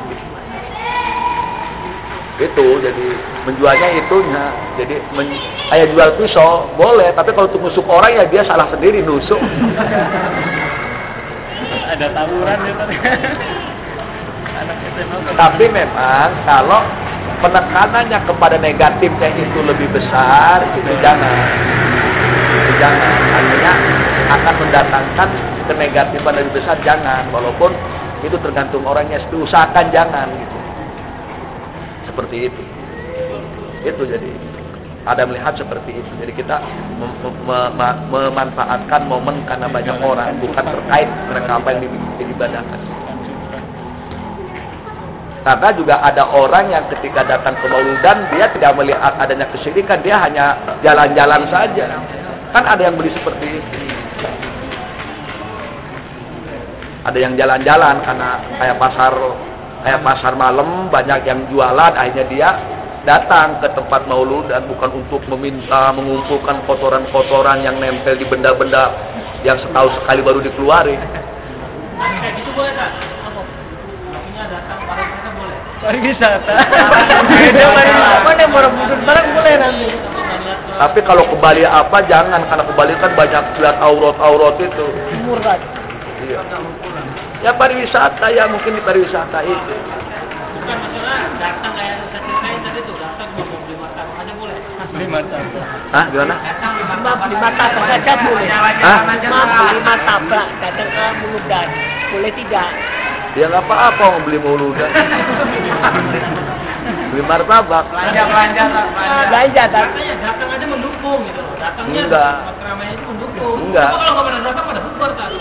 itu jadi menjualnya itunya. Jadi men, kayak jual pisau boleh. Tapi kalau untuk nusuk orang ya dia salah sendiri nusuk. [laughs] Ada tawuran ya. Tapi memang kalau penekanannya kepada negatifnya itu lebih besar itu jangan. Itu jangan. Artinya akan mendatangkan kenegatifan lebih besar jangan. Walaupun itu tergantung orangnya usahakan jangan gitu. Seperti itu. Itu jadi. Ada melihat seperti itu. Jadi kita mem- mem- mem- memanfaatkan momen karena banyak orang bukan terkait mereka apa yang di- diibadahkan karena juga ada orang yang ketika datang ke mauludan dia tidak melihat adanya kesyirikan dia hanya jalan-jalan saja kan ada yang beli seperti itu ada yang jalan-jalan karena kayak pasar kayak pasar malam banyak yang jualan akhirnya dia datang ke tempat maulud dan bukan untuk meminta mengumpulkan kotoran-kotoran yang nempel di benda-benda yang setahun sekali baru dikeluarin? Apa? Maksudnya datang pariwisata. Beda pariwisata. Mana yang Borobudur barang boleh nanti. tapi kalau ke Bali apa jangan karena ke Bali kan banyak lihat aurat-aurat itu Murad. iya. ya pariwisata ya mungkin di pariwisata itu Bukan masalah datang kayak yang saya ceritain tadi tuh datang mau beli aja boleh. Lima tahun. Hah gimana Datang beli Maaf beli martabak saja boleh. Hah? Maaf beli martabak datang ke Muludan. Boleh tidak? Ya nggak apa-apa mau beli mauludan beli martabak Belanja belanja tak belanja. Belanja, datang aja mendukung gitu. Datangnya Enggak. keramaian itu mendukung. Enggak. Kalau nggak pada datang pada bubar kan.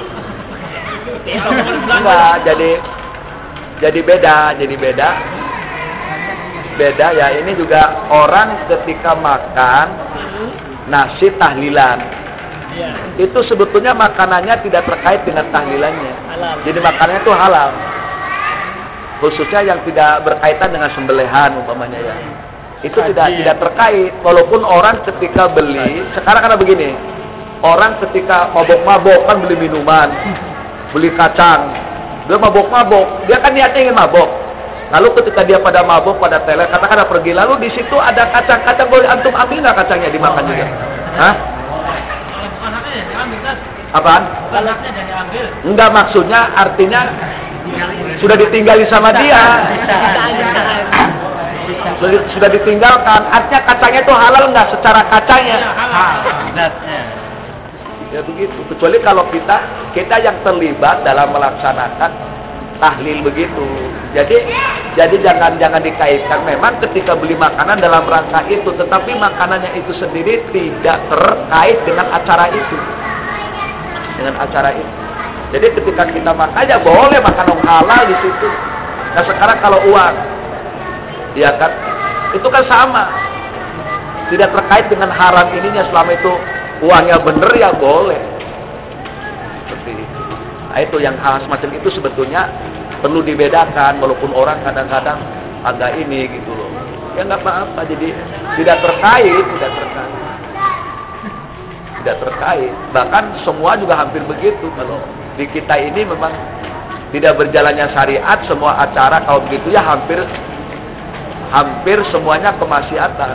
enggak jadi jadi beda jadi beda beda ya ini juga orang ketika makan nasi tahlilan Iya. itu sebetulnya makanannya tidak terkait dengan tahlilannya. Halal. Jadi makanannya itu halal. Khususnya yang tidak berkaitan dengan sembelihan umpamanya ya. Itu tidak Haji. tidak terkait. Walaupun orang ketika beli, sekarang karena begini. Orang ketika mabok-mabok kan beli minuman, beli kacang. Dia mabok-mabok, dia kan niatnya ingin mabok. Lalu ketika dia pada mabok, pada tele, katakanlah pergi. Lalu di situ ada kacang-kacang, boleh antum ambil nggak kacangnya dimakan juga? Hah? Apaan? Enggak maksudnya artinya sudah ditinggali sama dia. Sudah, ditinggalkan. Artinya kacangnya itu halal enggak secara kacangnya? Zatnya. Ya begitu. Kecuali kalau kita kita yang terlibat dalam melaksanakan tahlil begitu. Jadi jadi jangan jangan dikaitkan. Memang ketika beli makanan dalam rangka itu, tetapi makanannya itu sendiri tidak terkait dengan acara itu. Dengan acara itu. Jadi ketika kita makan ya boleh makan yang halal di situ. Nah sekarang kalau uang, ya kan, itu kan sama. Tidak terkait dengan haram ininya selama itu uangnya bener ya boleh. Seperti itu. Nah itu yang hal semacam itu sebetulnya perlu dibedakan walaupun orang kadang-kadang agak ini gitu loh. Ya nggak apa-apa jadi tidak terkait, tidak terkait. Tidak terkait. Bahkan semua juga hampir begitu kalau di kita ini memang tidak berjalannya syariat semua acara kalau begitu ya hampir hampir semuanya kemaksiatan.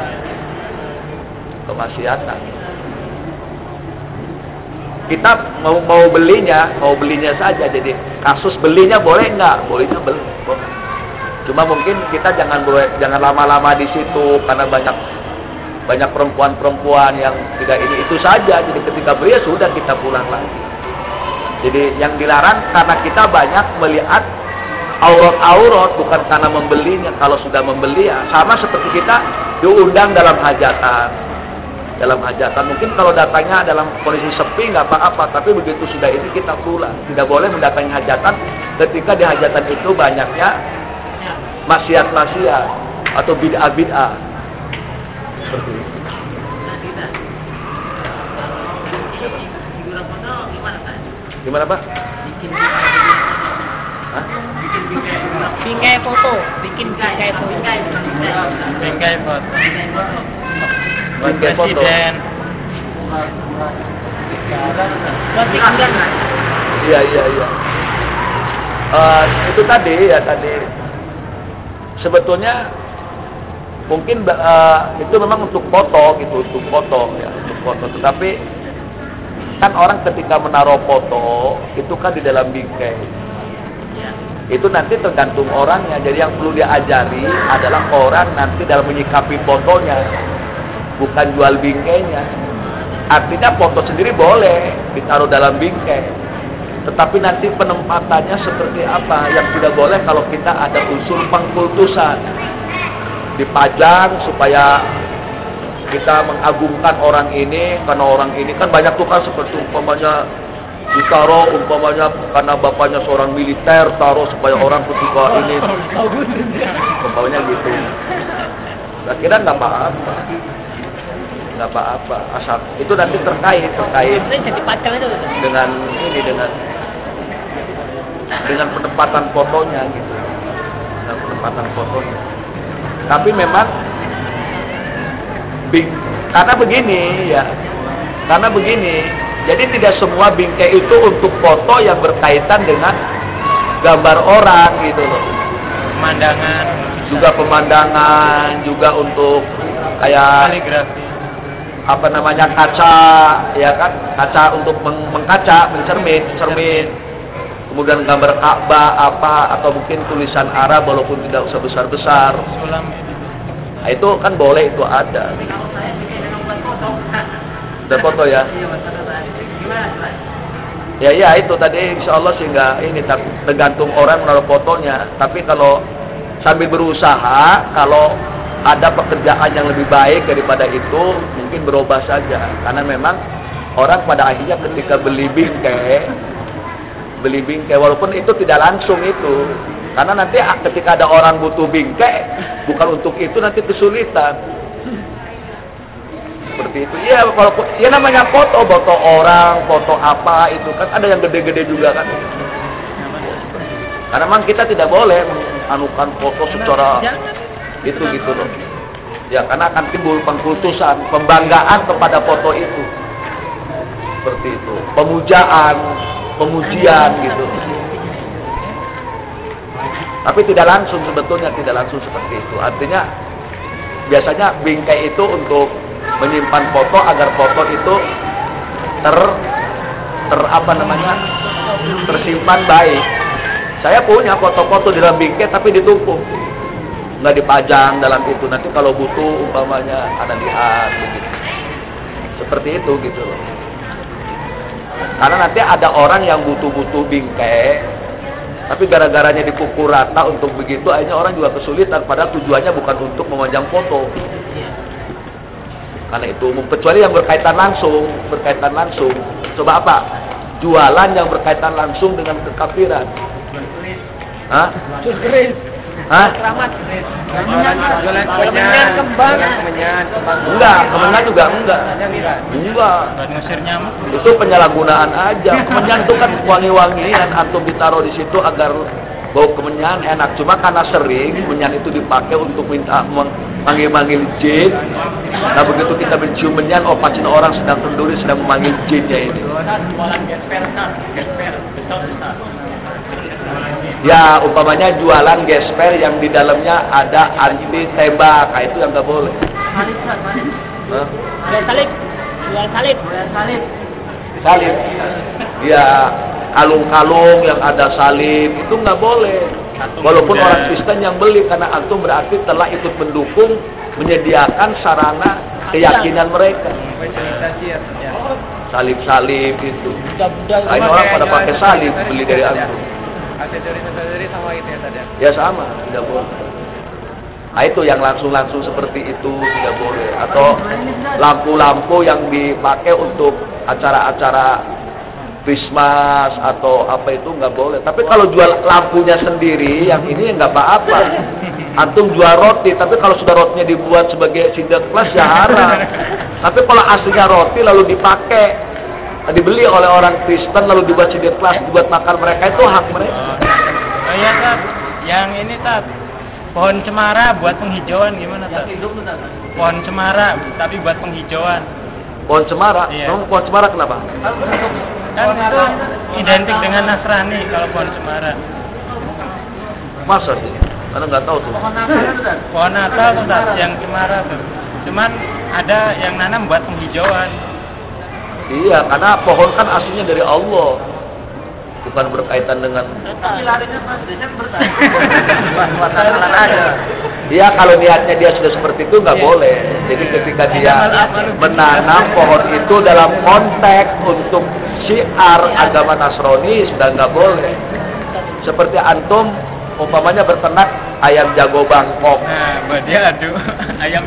Kemaksiatan kita mau mau belinya mau belinya saja jadi kasus belinya boleh nggak bolehnya boleh. cuma mungkin kita jangan boleh jangan lama-lama di situ karena banyak banyak perempuan-perempuan yang tidak ini itu saja. Jadi ketika beli ya sudah kita pulang lagi. Jadi yang dilarang karena kita banyak melihat aurat-aurat bukan karena membelinya. Kalau sudah membeli ya sama seperti kita diundang dalam hajatan. Dalam hajatan. Mungkin kalau datangnya dalam kondisi sepi nggak apa-apa, tapi begitu sudah ini kita pulang. Tidak boleh mendatangi hajatan. Ketika di hajatan itu banyaknya maksiat-maksiat atau bid'ah-bid'ah. Seperti itu. Gimana Pak? Hah? Bingkai foto, bikin bingkai foto. Bingkai foto. Buat Bingkai foto. presiden. Buat bikin Iya iya iya. Eh, itu tadi ya tadi sebetulnya mungkin eh, itu memang untuk foto gitu untuk foto ya untuk foto. Tetapi kan orang ketika menaruh foto itu kan di dalam bingkai. Itu nanti tergantung orangnya. Jadi yang perlu diajari adalah orang nanti dalam menyikapi fotonya bukan jual bingkainya. Artinya foto sendiri boleh ditaruh dalam bingkai. Tetapi nanti penempatannya seperti apa yang tidak boleh kalau kita ada unsur pengkultusan dipajang supaya kita mengagungkan orang ini karena orang ini kan banyak tuh kan seperti umpamanya ditaruh umpamanya karena bapaknya seorang militer taruh supaya orang ketika ini. Umpamanya gitu. Saya kira nggak apa-apa. Nggak apa-apa. Asal itu nanti terkait terkait. Dengan ini dengan dengan penempatan fotonya gitu. Dengan penempatan fotonya tapi memang bing, karena begini ya karena begini jadi tidak semua bingkai itu untuk foto yang berkaitan dengan gambar orang gitu loh Pemandangan. juga pemandangan juga untuk kayak Kaligrafi. apa namanya kaca ya kan kaca untuk meng- mengkaca mencermin cermin kemudian gambar Ka'bah apa atau mungkin tulisan Arab walaupun tidak usah besar besar Sulam. nah, itu kan boleh itu ada. Ada foto ya? Ya ya itu tadi insya Allah sehingga ini tapi tergantung orang menaruh fotonya. Tapi kalau sambil berusaha kalau ada pekerjaan yang lebih baik daripada itu mungkin berubah saja. Karena memang orang pada akhirnya ketika beli bingkai beli bingkai walaupun itu tidak langsung itu karena nanti ketika ada orang butuh bingkai bukan untuk itu nanti kesulitan seperti itu. Iya, kalau ya namanya foto, foto orang, foto apa itu kan ada yang gede-gede juga kan. Karena memang kita tidak boleh menganukan foto secara itu gitu loh. Ya karena akan timbul pengkultusan, pembanggaan kepada foto itu. Seperti itu. Pemujaan, pemujian gitu. Tapi tidak langsung sebetulnya tidak langsung seperti itu. Artinya biasanya bingkai itu untuk menyimpan foto agar foto itu ter ter apa namanya tersimpan baik. Saya punya foto-foto di dalam bingkai tapi ditumpuk nggak dipajang dalam itu nanti kalau butuh umpamanya ada lihat begitu seperti itu gitu loh karena nanti ada orang yang butuh-butuh bingkai tapi gara-garanya dipukul rata untuk begitu akhirnya orang juga kesulitan padahal tujuannya bukan untuk memajang foto. Karena itu kecuali yang berkaitan langsung berkaitan langsung. Coba apa? Jualan yang berkaitan langsung dengan kekafiran. Hah? Hah? Keramat. Jualan Kemenyan, kembang. Kemenyan, kembang. Enggak, kemenyan juga enggak. Enggak. Ngusir nyamuk. Itu penyalahgunaan aja. [laughs] Kemenyan itu kan wangi-wangian atau ditaruh di situ agar bau kemenyan enak. Cuma karena sering kemenyan itu dipakai untuk minta manggil-manggil jin. Nah begitu kita mencium menyan, oh pasti orang sedang terduri sedang memanggil jinnya ini. Jualan gesper, gesper, besar besar. Ya umpamanya jualan gesper yang di dalamnya ada anti tembak, nah, itu yang nggak boleh. Salib, Ustaz, salib. Jual salib. Jual salib. Jual salib. Salib. Ya kalung-kalung yang ada salib itu nggak boleh. Walaupun orang Kristen yang beli karena antum berarti telah ikut mendukung menyediakan sarana keyakinan mereka. Ya. Salib-salib itu. Nah, ini orang pada pakai salib beli dari antum. Aksesoris-aksesoris sama gitu ya tadi. ya? Ya sama, tidak boleh. Nah itu yang langsung-langsung seperti itu tidak boleh. Atau lampu-lampu yang dipakai untuk acara-acara Christmas atau apa itu nggak boleh. Tapi kalau jual lampunya sendiri, yang ini nggak apa-apa. Antum jual roti, tapi kalau sudah rotinya dibuat sebagai single class ya haram. Tapi kalau aslinya roti lalu dipakai dibeli oleh orang Kristen lalu dibuat single class dibuat makan mereka itu hak mereka. Oh iya Tat, yang ini Tat, pohon cemara buat penghijauan gimana Tat? Pohon cemara tapi buat penghijauan. Pohon cemara, Iya. Emang pohon cemara kenapa? Kan itu identik dengan Nasrani kalau pohon cemara. Masa sih? Karena nggak tahu tuh. Pohon natal, Ustaz. Pohon Natal tuh Tat, yang cemara tuh. Cuman ada yang nanam buat penghijauan. Iya, karena pohon kan aslinya dari Allah. Bukan berkaitan dengan Tapi larinya aja. [laughs] Iya, kalau niatnya dia sudah seperti itu nggak Iya. boleh. Jadi ketika dia Amal-amal menanam pohon itu dalam konteks untuk syiar agama Nasrani sudah nggak boleh. Seperti antum umpamanya berternak ayam jago Bangkok. Nah, dia adu [laughs] ayam.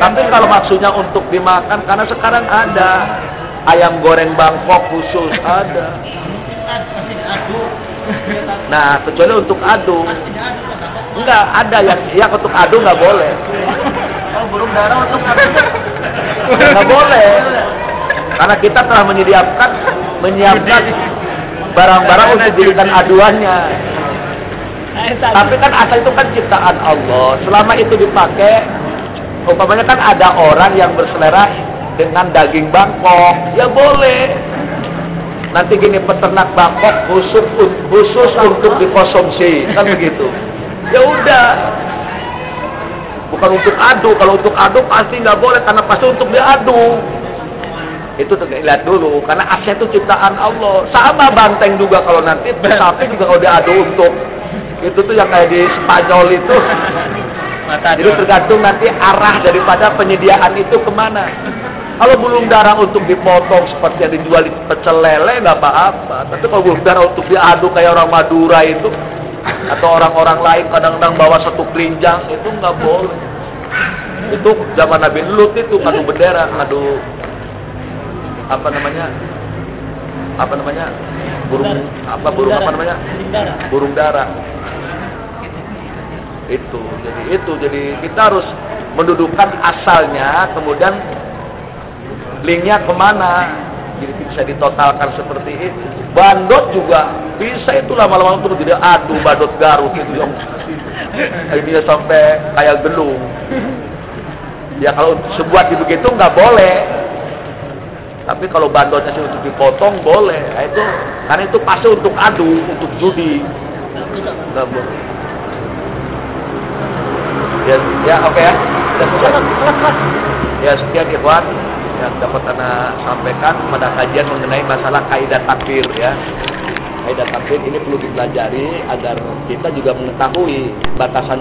Tapi kalau maksudnya untuk dimakan, karena sekarang ada ayam goreng Bangkok khusus ada. Nah, kecuali untuk adu. Enggak, ada yang yang untuk adu nggak boleh. Oh, burung dara untuk Nggak boleh. Karena kita telah menyediakan menyiapkan barang-barang untuk dijadikan aduannya. Tapi kan asal itu kan ciptaan Allah. Selama itu dipakai, umpamanya kan ada orang yang berselera dengan daging Bangkok, ya boleh. Nanti gini peternak Bangkok khusus khusus untuk dikonsumsi, kan begitu. Ya udah. Bukan untuk adu, kalau untuk adu pasti nggak boleh karena pasti untuk diadu. Itu tuh lihat dulu, karena aset itu ciptaan Allah. Sama banteng juga kalau nanti sapi juga kalau diadu untuk itu tuh yang kayak di Spanyol itu. Mata Jadi tergantung nanti arah daripada penyediaan itu ke mana. Kalau bulung darah untuk dipotong seperti yang dijual di pecel lele nggak apa-apa. Tapi kalau bulung darah untuk diadu kayak orang Madura itu atau orang-orang lain kadang-kadang bawa satu kelinjang itu nggak boleh. Itu zaman Nabi Lut itu ngadu bendera, ngadu apa namanya? Apa namanya? Burung apa burung apa namanya? Darah. burung dara itu jadi itu jadi kita harus mendudukkan asalnya kemudian linknya ke mana? Jadi bisa ditotalkan seperti itu bandot juga bisa itu lama-lama terus jadi adu bandot garut itu yang ini sampai kayak gelung. Ya kalau sebuah begitu nggak boleh. Tapi kalau bandotnya sih untuk dipotong boleh. Nah, itu karena itu pasti untuk adu untuk judi. Nggak boleh. Ya ya oke ya. Sudah selesai. ya sekian ikhwan yang dapat anda sampaikan pada kajian mengenai masalah kaidah takfir ya. Kaidah takfir ini perlu dipelajari agar kita juga mengetahui batasan